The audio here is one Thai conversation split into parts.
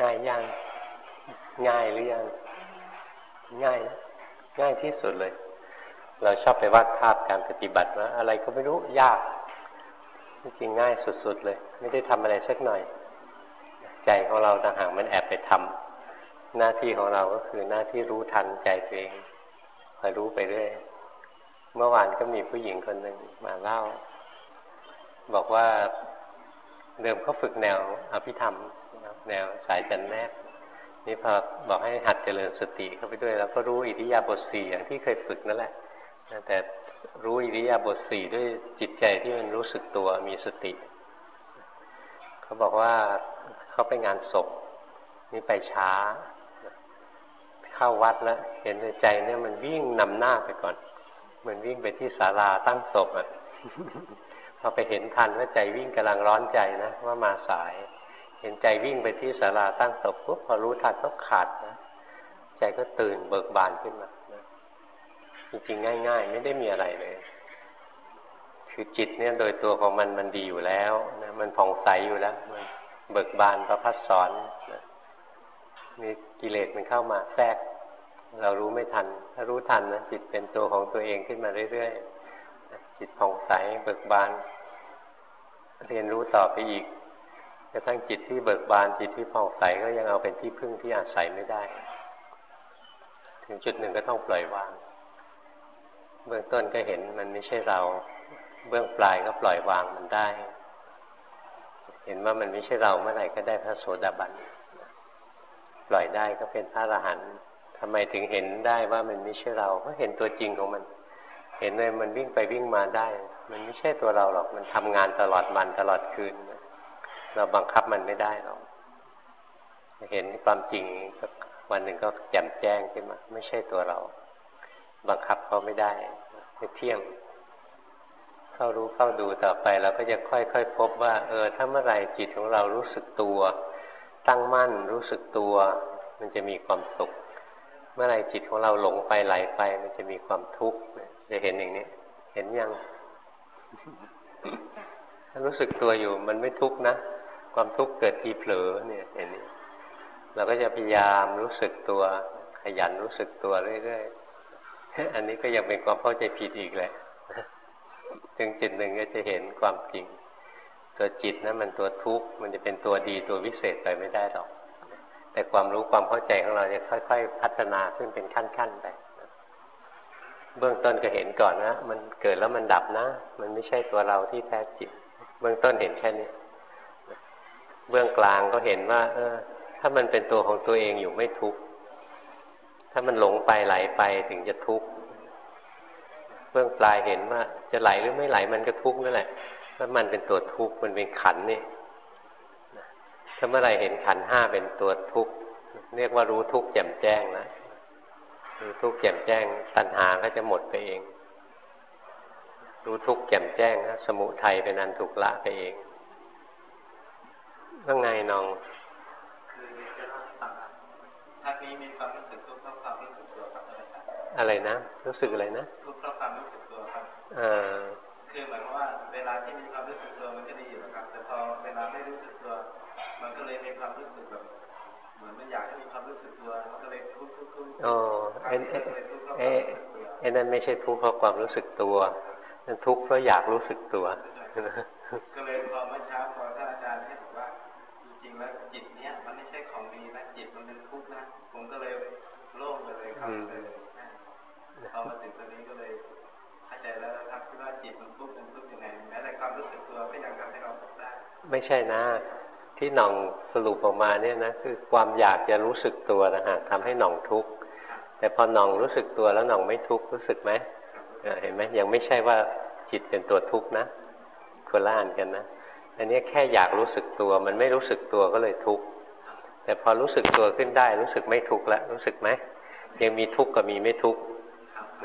ง่ายยังง่ายหรือยังง่ายง่ายที่สุดเลย เราชอบไปวาดภาพการปฏิบัติว่าอะไรก็ไม่รู้ยากจริงง่ายสุดๆเลย ไม่ได้ทำอะไรสักหน่อย ใจของเราต่างหากมันแอบไปทำหน้าที่ของเราก็คือหน้าที่รู้ทันใจตัวเองคอยรู้ไปเรื่อยเมื่อวานก็มีผู้หญิงคนหนึ่งมาเล่า บอกว่าเดิมเขาฝึกแนวอภิธรรม แนวสายจันแนบนี่พอบอกให้หัดเจริญสติเข้าไปด้วย แล้วก็รู้อิริยาบถสี่อย่างที่เคยฝึกนั่นแหละแต่รู้อิริยาบถสี่ด้วยจิตใจที่มันรู้สึกตัวมีสติ เขาบอกว่าเขาไปงานศพนี่ไปช้า เข้าวัดแล้ว เห็นใจเนี่ยมันวิ่งนำหน้าไปก่อน มันวิ่งไปที่ศาลาตั้งศพอะพอไปเห็นทันว่าใจวิ่งกำลังร้อนใจนะว่ามาสาย เห็นใจวิ่งไปที่ศาลาตั้งศพปุ๊บพอรู้ทันก็ขาดนะใจก็ตื่นเบิกบานขึ้นมาจริงๆง่าย ๆ ไม่ได้มีอะไรเลย คือจิตเนี่ยโดยตัวของมันมันดีอยู่แล้วนะมันผ่องใสอยู่แล้วมันเบิกบานประพัดสอนนะมีกิเลสมันเข้ามาแทรก เรารู้ไม่ทัน ถ้ารู้ทันนะจิตเป็นตัวของตัวเองขึ้นมาเรื่อยๆจิตผ่องใสเบิกบาน เรียนรู้ต่อไปอีก กระทั่งจิตที่เบิกบานจิตที่ผ่องใสก็ยังเอาเป็นที่พึ่งที่อาศัยไม่ได้ ถึงจุดหนึ่งก็ต้องปล่อยวาง เบื้องต้นก็เห็นมันไม่ใช่เรา เบื้องปลายก็ปล่อยวางมันได้ เห็นว่ามันไม่ใช่เราเมื่อไหร่ก็ได้พระโสดาบันปล่อยได้ก็เป็นพระอรหันต์ทำไมถึงเห็นได้ว่ามันไม่ใช่เราเพราะเห็นตัวจริงของมัน เห็นเลยมันวิ่งไปวิ่งมาได้ มันไม่ใช่ตัวเราหรอกมันทำงานตลอดวันตลอดคืน เราบังคับมันไม่ได้หรอกเห็นความจริงวันหนึ่งก็แจ่มแจ้งขึ้นมา ไม่ใช่ตัวเรา บังคับเขาไม่ได้ไม่เที่ยง เข้ารู้เข้าดูต่อไปเราก็จะค่อยๆพบว่า เออ ถ้าเมื่อไรจิตของเรารู้สึกตัว ตั้งมั่นรู้สึกตัว มันจะมีความสุข เมื่อไรจิตของเราหลงไปไหลไป มันจะมีความทุกข์จะเห็นอย่างนี้เห็นยังถ้ารู้สึกตัวอยู่มันไม่ทุกข์นะ ความทุกข์เกิดทีเผลอเนี่ยเห็นนี้เราก็จะพยายามรู้สึกตัวขยันรู้สึกตัวเรื่อยๆอันนี้ก็ยังเป็นความเข้าใจผิดอีกแหละถึงจิตหนึ่งก็จะเห็นความจริง ตัวจิตนะมันตัวทุกข์มันจะเป็นตัวดีตัววิเศษไปไม่ได้หรอก แต่ความรู้ความเข้าใจของเราจะค่อย ๆ พัฒนาขึ้นเป็นขั้นๆไปเบื้องต้นก็เห็นก่อนนะ มันเกิดแล้วมันดับนะ มันไม่ใช่ตัวเราที่แท้จริง เบื้องต้นเห็นแค่นี้ เบื้องกลางก็เห็นว่า เออ ถ้ามันเป็นตัวของตัวเองอยู่ไม่ทุกข์ถ้ามันหลงไปไหลไปถึงจะทุกข์เบื้องปลายเห็นว่า จะไหลหรือไม่ไหลมันก็ทุกข์นั่นแหละเพรามันเป็นตัวทุกข์มันเป็นขันนี่ถ้าเมื่อไรเห็นขันห้าเป็นตัวทุกข์เรียกว่ารู้ทุกข์แจ่มแจ้งนะรู้ทุกข์แจ่มแจ้งตัณหาก็จะหมดไปเอง รู้ทุกข์แจ่มแจ้งนะสมุทัยเป็นอันถูกละไปเอง ว่าไงน้องถ้านี้มีความรู้สึกทุกข์เพราะความรู้สึกตัวครับอะไรนะ รู้สึกอะไรนะทุกข์เพราะความรู้สึกตัวครับอ่าคือหมายความว่าเวลาที่มีความรู้สึกตัวมันก็ดีอยู่นะครับ แต่พอเวลาไม่รู้สึกตัว มันก็เลยมีความรู้สึกแบบเหมือนมันอยากให้มีความรู้สึกตัวมันก็เลยทุกข์ทุกข์ทุกข์อ๋อไอ้ไอ้ไอ้นั่นไม่ใช่ทุกข์เพราะความรู้สึกตัวนั่นทุกข์เพราะอยากรู้สึกตัวก็เลยพอเมื่อเช้าพอ ไม่ใช่นะ ที่หน่องสรุปออกมาเนี่ยนะคือความอยากจะรู้สึกตัวนะฮะทำให้หน่องทุกข์แต่พอหน่องรู้สึกตัวแล้วหน่องไม่ทุกข์รู้สึกไหมเห็นไหมยังไม่ใช่ว่าจิตเป็นตัวทุกข์นะคนละอันกันนะอันนี้แค่อยากรู้สึกตัว มันไม่รู้สึกตัวก็เลยทุกข์แต่พอรู้สึกตัวขึ้นได้ รู้สึกไม่ทุกข์แล้วรู้สึกไหมยังมีทุกข์กับมีไม่ทุกข์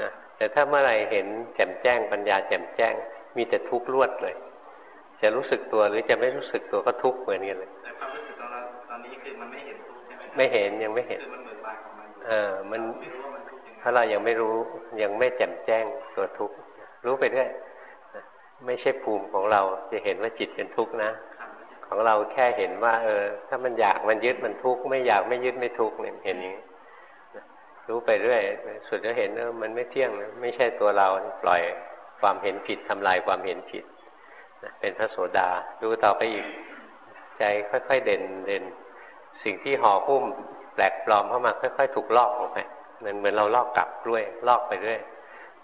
นะแต่ถ้าเมื่อไรเห็นแจ่มแจ้งปัญญาแจ่มแจ้ง มีแต่ทุกข์ลวดเลย จะรู้สึกตัวหรือจะไม่รู้สึกตัวก็ทุกข์เหมือนกันเลยแต่ความรู้สึกของเราตอนนี้คือมันไม่เห็นทุกข์ใช่ไหมไม่เห็นยังไม่เห็นคือมันเหมือนบาของมันเออมันถ้าเรายังไม่รู้ยังไม่แจ่มแจ้งตัวทุกข์รู้ไปเรื่อยไม่ใช่ภูมิของเราจะเห็นว่าจิตเป็นทุกข์นะ ขอของเราแค่เห็นว่า เออ ถ้ามันอยากมันยึดมันทุกข์ไม่อยากไม่ยึดไม่ทุกข์เนี่ยเห็นอย่างนี้รู้ไปเรื่อยสุดจะเห็นว่ามันไม่เที่ยง ไม่ใช่ตัวเราปล่อยความเห็นผิดทำลายความเห็นผิด เป็นพระโสดา ดูต่อไปอีก ใจค่อยๆเด่นเด่น สิ่งที่ห่อหุ้มแปลกปลอมเข้ามาค่อย ๆ ถูกลอกออกไปเหมือนเหมือนเราลอกกลับด้วยลอกไปเรื่อย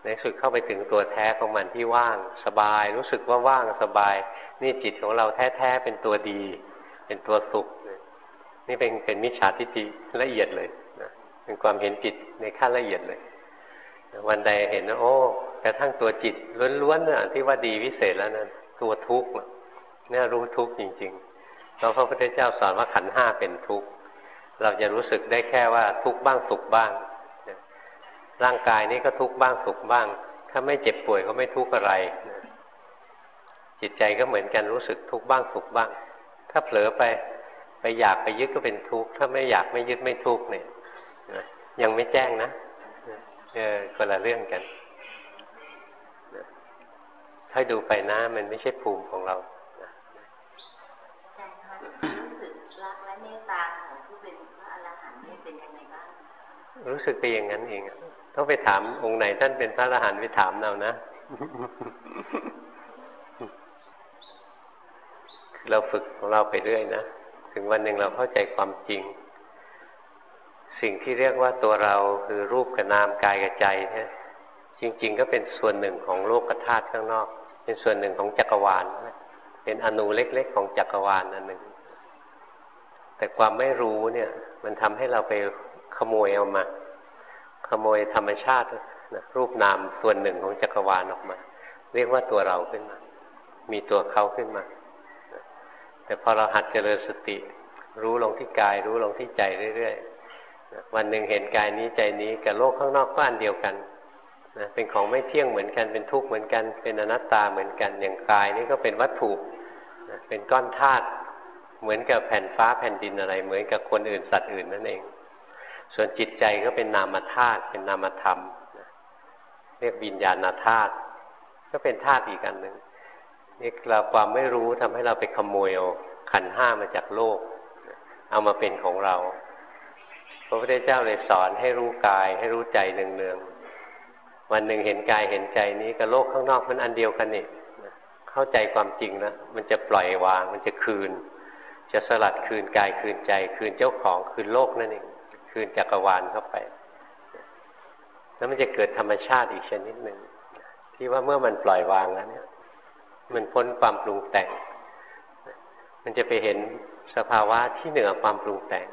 ในสุดเข้าไปถึงตัวแท้ของมันที่ว่างสบาย รู้สึกว่าว่างสบาย นี่จิตของเราแท้ๆเป็นตัวดี เป็นตัวสุข นี่เป็นเป็นมิจฉาทิฏฐิละเอียดเลยนะเป็นความเห็นจิตในขั้นละเอียดเลย วันใดเห็นว่าโอ้กระทั่งตัวจิตล้วนๆนะที่ว่าดีวิเศษแล้วนะ ตัวทุกข์เนี่ยรู้ทุกข์จริงๆเราพระพุทธเจ้าสอนว่าขันห้าเป็นทุกข์เราจะรู้สึกได้แค่ว่าทุกข์บ้างสุขบ้าง ร่างกายนี้ก็ทุกข์บ้างสุขบ้าง ถ้าไม่เจ็บป่วยก็ไม่ทุกข์อะไร จิตใจก็เหมือนกันรู้สึกทุกข์บ้างสุขบ้าง ถ้าเผลอไปไปอยากไปยึดก็เป็นทุกข์ถ้าไม่อยากไม่ยึดไม่ทุกข์เนี่ยยังไม่แจ้งนะเออคนละเรื่องกัน ถ้าดูไปนะ มันไม่ใช่ภูมิของเรารู้สึกไปอย่างนั้นเองต้องไปถามองค์ไหนท่านเป็นพระอรหันต์ไปถามเรานะ เราฝึกของเราไปเรื่อยนะ ถึงวันหนึ่งเราเข้าใจความจริง สิ่งที่เรียกว่าตัวเราคือรูปกับนามกายกับใจเนี่ยจริง ๆ ก็เป็นส่วนหนึ่งของโลกธาตุข้างนอก เป็นส่วนหนึ่งของจักรวาล เป็นอนุเล็กๆของจักรวาลอันหนึ่ง แต่ความไม่รู้เนี่ย มันทำให้เราไปขโมยเอามา ขโมยธรรมชาตินะรูปนามส่วนหนึ่งของจักรวาลออกมา เรียกว่าตัวเราขึ้นมา มีตัวเขาขึ้นมา แต่พอเราหัดเจริญสติ รู้ลงที่กาย รู้ลงที่ใจเรื่อยๆวันหนึ่งเห็นกายนี้ใจนี้กับโลกข้างนอกก็อันเดียวกัน นะเป็นของไม่เที่ยงเหมือนกันเป็นทุกข์เหมือนกัน เป็นอนัตตาเหมือนกันอย่างกายนี่ก็เป็นวัตถุนะเป็นก้อนธาตุเหมือนกับแผ่นฟ้าแผ่นดินอะไร เหมือนกับคนอื่นสัตว์อื่นนั่นเอง ส่วนจิตใจก็เป็นนามธาตุเป็นนามธรรมเรียกวิญญาณธาตุก็เป็นธาตุอีกอันหนึ่งนี่เราความไม่รู้ทำให้เราไปขโมยเอาขันห้ามาจากโลก เอามาเป็นของเรา พระพุทธเจ้าเลยสอนให้รู้กาย ให้รู้ใจเนืองๆ วันหนึ่งเห็นกายเห็นใจนี้กับโลกข้างนอกมันอันเดียวกันนี่เข้าใจความจริงนะมันจะปล่อยวาง มันจะคืน จะสลัดคืนกายคืนใจ คืนเจ้าของคืนโลกนั่นเองคืนจักรวาลเข้าไป แล้วมันจะเกิดธรรมชาติอีกชนิดหนึ่งที่ว่าเมื่อมันปล่อยวางแล้วเนี่ย มันพ้นความปรุงแต่ง มันจะไปเห็นสภาวะที่เหนือความปรุงแต่ง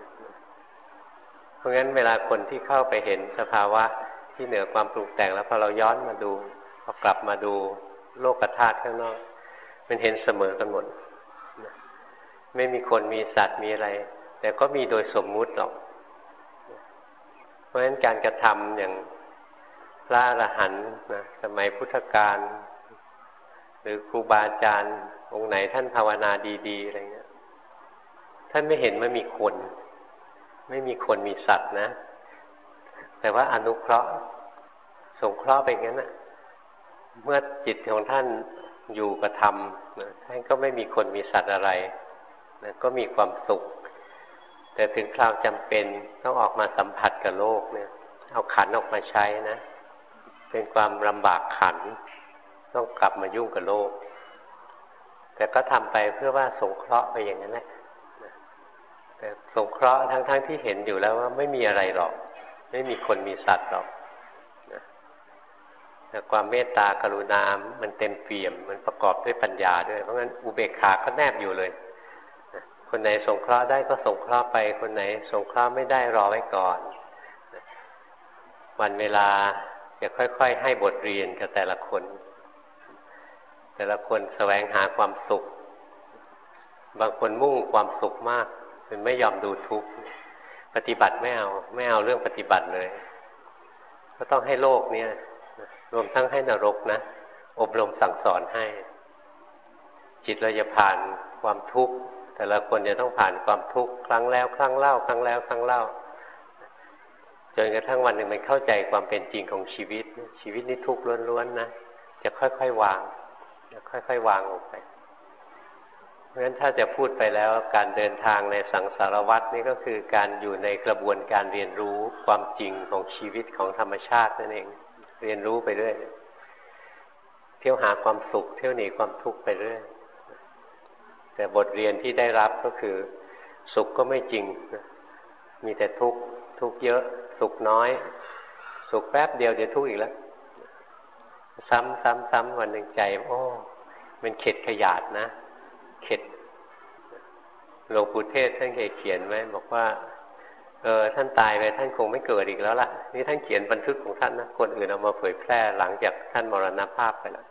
เพราะงั้นเวลาคนที่เข้าไปเห็นสภาวะ ที่เหนือความปรุงแต่งแล้วพอเราย้อนมาดูพอกลับมาดูโลกธาตุข้างนอก มันเห็นเสมอกันหมดไม่มีคนมีสัตว์มีอะไร แต่ก็มีโดยสมมุติหรอก เพราะฉะนั้นการกระทำอย่างพระอรหันต์นะสมัยพุทธกาลหรือครูบาอาจารย์ องค์ไหนท่านภาวนาดีๆอะไรเงี้ยท่านไม่เห็นว่ามีคน ไม่มีคนมีสัตว์นะ แต่ว่าอนุเคราะห์ สงเคราะห์ไปงั้นนะเมื่อจิตของท่านอยู่กระทำนะท่านก็ไม่มีคนมีสัตว์อะไรนะก็มีความสุข แต่ถึงคราวจำเป็นต้องออกมาสัมผัสกับโลกเนี่ย เอาขันออกมาใช้นะ เป็นความลำบากขัน ต้องกลับมายุ่งกับโลก แต่ก็ทำไปเพื่อว่าสงเคราะห์ไปอย่างนั้นแหละแต่สงเคราะห์ทั้งๆทที่เห็นอยู่แล้วว่าไม่มีอะไรหรอก ไม่มีคนมีสัตว์หรอกแต่ความเมตตากรุณา มันเต็มเปี่ยม มันประกอบด้วยปัญญาด้วย เพราะงั้นอุเบกขาก็แนบอยู่เลยคนไหนสงเคราะห์ได้ก็สงเคราะห์ไป คนไหนสงเคราะห์ไม่ได้รอไว้ก่อนวันเวลาจะค่อย ๆ ให้บทเรียนกับแต่ละคน แต่ละคนแสวงหาความสุข บางคนมุ่งความสุขมากเป็นไม่ยอมดูทุกข์ ปฏิบัติไม่เอาไม่เอาเรื่องปฏิบัติเลย ก็ต้องให้โลกเนี่ยรวมทั้งให้นรกนะอบรมสั่งสอนให้ จิตเราจะผ่านความทุกข์แต่ละคนจะต้องผ่านความทุกข์ครั้งแล้วครั้งเล่า ครั้งแล้วครั้งเล่าจนกระทั่งวันหนึ่งมันเข้าใจความเป็นจริงของชีวิต ชีวิตนี้ทุกข์ล้วนๆนะจะค่อยๆวางจะค่อยๆวางออกไป ราะฉะนั้นถ้าจะพูดไปแล้วการเดินทางในสังสารวัฏนี่ก็คือการอยู่ในกระบวนการเรียนรู้ความจริงของชีวิตของธรรมชาตินั่นเอง เรียนรู้ไปเรื่อยเที่ยวหาความสุข เที่ยวหนีความทุกข์ไปเรื่อยแต่บทเรียนที่ได้รับก็คือ สุขก็ไม่จริง มีแต่ทุกข์ทุกข์เยอะ สุขน้อย สุขแป๊บเดียวเดี๋ยวทุกข์อีกแล้ว ซ้ำซ้ำซ้ำวันหนึ่งใจ โอ้มันเข็ดขยาดนะ เข็ดหลวงปู่เทศท่านเคยเขียนไว้บอกว่า เออท่านตายไปท่านคงไม่เกิดอีกแล้วล่ะ นี่ท่านเขียนบันทึกของท่านนะคนอื่นเอามาเผยแพร่หลังจากท่านมรณภาพไปแล้ว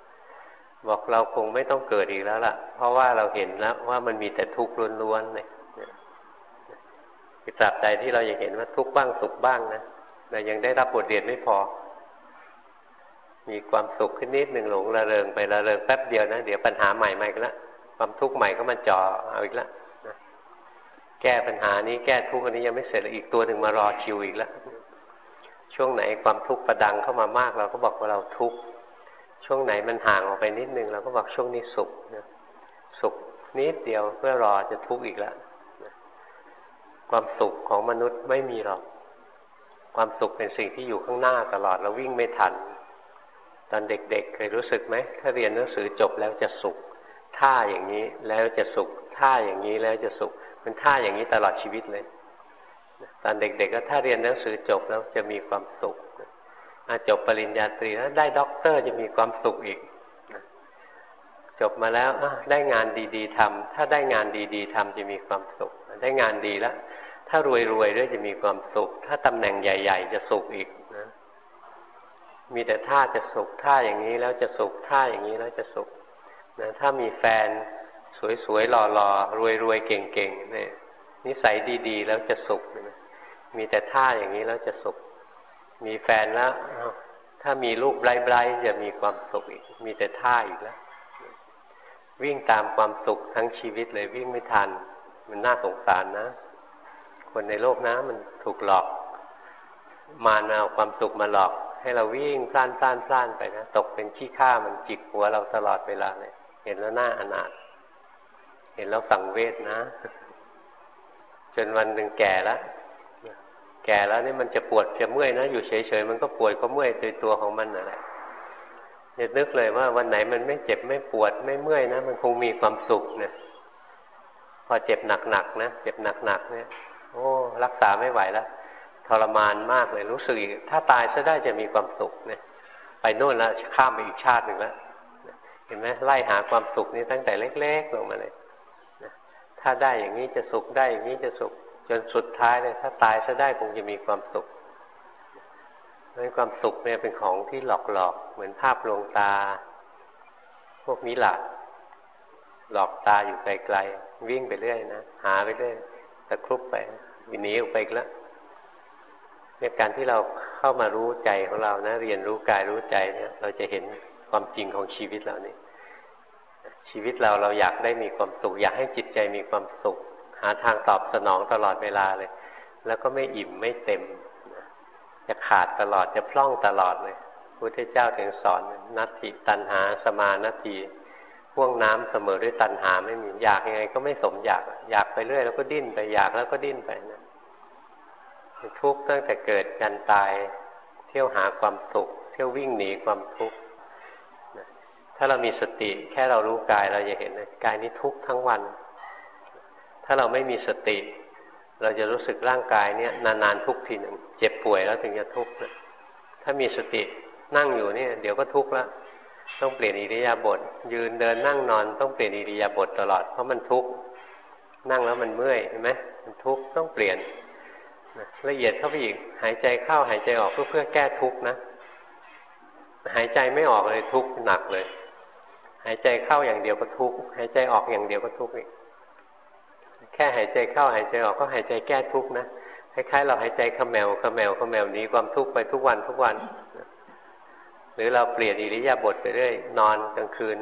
บอกเราคงไม่ต้องเกิดอีกแล้วล่ะ เพราะว่าเราเห็นแล้วว่ามันมีแต่ทุกข์ล้วนๆเลยตราบใดที่เรายังเห็นว่าทุกข์บ้างสุขบ้างนะเรายังได้รับบทเรียนไม่พอ มีความสุขขึ้นนิดหนึ่งหลงระเริงไประเริงแป๊บเดียวนะเดี๋ยวปัญหาใหม่ใหม่ก็แล้ว ความทุกข์ใหม่ก็มาจ่อเอาอีกแล้วแก้ปัญหานี้แก้ทุกข์อันนี้ยังไม่เสร็จอีกตัวหนึ่งมารอคิวอีกแล้วช่วงไหนความทุกข์ประดังเข้ามามาก เราก็บอกว่าเราทุกข์ช่วงไหนมันห่างออกไปนิดนึงเราก็บอกช่วงนี้สุขนะสุขนิดเดียวเพื่อรอจะทุกข์อีกแล้วความสุขของมนุษย์ไม่มีหรอก ความสุขเป็นสิ่งที่อยู่ข้างหน้าตลอดเราวิ่งไม่ทัน ตอนเด็กๆเเคยรู้สึกไหมถ้าเรียนหนังสือจบแล้วจะสุข ท่าอย่างนี้แล้วจะสุข ท่าอย่างนี้แล้วจะสุขเป็นท่าอย่างนี้ตลอดชีวิตเลยตอนเด็กๆก็ถ้าเรียนหนังสือจบแล้วจะมีความสุขจบปริญญาตรีแล้วได้ด็อกเตอร์จะมีความสุขอีกจบมาแล้วได้งานดีๆทำถ้าได้งานดีๆทำจะมีความสุข ได้งานดีแล้ว ถ้ารวยๆด้วยจะมีความสุข ถ้าตำแหน่งใหญ่ ๆ จะสุขอีกนะมีแต่ท่าจะสุขท่าอย่างนี้แล้วจะสุขท่าอย่างนี้แล้วจะสุข นะถ้ามีแฟนสวยๆหล่อๆรวยๆเก่งๆเนี่ยนิสัยดีๆ แล้วจะสุขนะมีแต่ท่าอย่างนี้แล้วจะสุข มีแฟนแล้วถ้ามีลูกไร้ๆจะมีความสุขอีก มีแต่ท่าอีกแล้ววิ่งตามความสุขทั้งชีวิตเลยวิ่งไม่ทัน มันน่าสงสารนะ คนในโลกนะมันถูกหลอก มาเอาความสุขมาหลอก ให้เราวิ่งพล่านพล่านพล่านไปนะ ตกเป็นขี้ข้ามันจิกหัวเราตลอดเวลาเลย เห็นแล้วหน้าอนาถเห็นแล้วสังเวชนะ จนวันหนึ่งแก่แล้วแก่แล้วนี่มันจะปวดจะเมื่อยนะ อยู่เฉยๆมันก็ปวดก็เมื่อยโดยตัวของมันนั่นแหละจะนึกเลยว่าวันไหนมันไม่เจ็บไม่ปวดไม่เมื่อยนะ มันคงมีความสุขเนี่ยพอเจ็บหนักๆนะเจ็บหนักๆเนี่ย โอ้รักษาไม่ไหวแล้วทรมานมากเลยรู้สึกถ้าตายซะได้จะมีความสุขเนี่ย ไปโน่นแล้วข้ามไปอีกชาติหนึ่งแล้ว เห็นไหมไล่หาความสุขนี้ตั้งแต่เล็ก ๆ ลงมาเลยถ้าได้อย่างนี้จะสุขได้อย่างนี้จะสุข จนสุดท้ายเลยถ้าตายซะได้คงจะมีความสุขเพราะความสุขเนี่ยเป็นของที่หลอกๆเหมือนภาพลวงตา พวกนี้หลักหลอกตาอยู่ไกลๆวิ่งไปเรื่อยนะหาไปเรื่อยตะครุบไปวิหนีออกไปอีกแล้วเนี่ยการที่เราเข้ามารู้ใจของเรานะ เรียนรู้กายรู้ใจเนี่ย เราจะเห็น ความจริงของชีวิตเรานี่ชีวิตเราเราอยากได้มีความสุข อยากให้จิตใจมีความสุข หาทางตอบสนองตลอดเวลาเลย แล้วก็ไม่อิ่มไม่เต็ม จะขาดตลอดจะพล่องตลอดเลยพุทธเจ้าถึงสอนนัตติตันหาสมานาทีพ่วงน้ำเสมอด้วยตันหาไม่มีอยากยังไง ก็ไม่สมอยาก อยากไปเรื่อย แล้วก็ดิ้นไปอยากแล้วก็ดิ้นไปนะทุกข์ตั้งแต่เกิดกันตาย เที่ยวหาความสุข เที่ยววิ่งหนีความทุกข์ ถ้าเรามีสติแค่เรารู้กายเราจะเห็นนะกายนี้ทุกข์ทั้งวัน ถ้าเราไม่มีสติ เราจะรู้สึกร่างกายเนี้ยนานๆทุกทีหนึ่งเจ็บป่วยแล้วถึงจะทุกข์ถ้ามีสตินั่งอยู่เนี่ย เดี๋ยวก็ทุกข์แล้วต้องเปลี่ยนอิริยาบถยืนเดินนั่งนอนต้องเปลี่ยนอิริยาบถตลอดเพราะมันทุกข์นั่งแล้วมันเมื่อยเห็นไหมมันทุกข์ต้องเปลี่ยนละเอียดเข้าไปอีกหายใจเข้าหายใจออกเพื่อเพื่อแก้ทุกข์นะ หายใจไม่ออกเลยทุกข์หนักเลย หายใจเข้าอย่างเดียวก็ทุกข์หายใจออกอย่างเดียวก็ทุกข์อีกแค่หายใจเข้าหายใจออกก็หายใจแก้ทุกข์นะคล้ายๆเราหายใจขมแมวขมแมวขมแมวนี้ความทุกข์ไปทุกวันทุกวัน หรือเราเปลี่ยนอิริยาบถไปเรื่อยนอนกลางคืน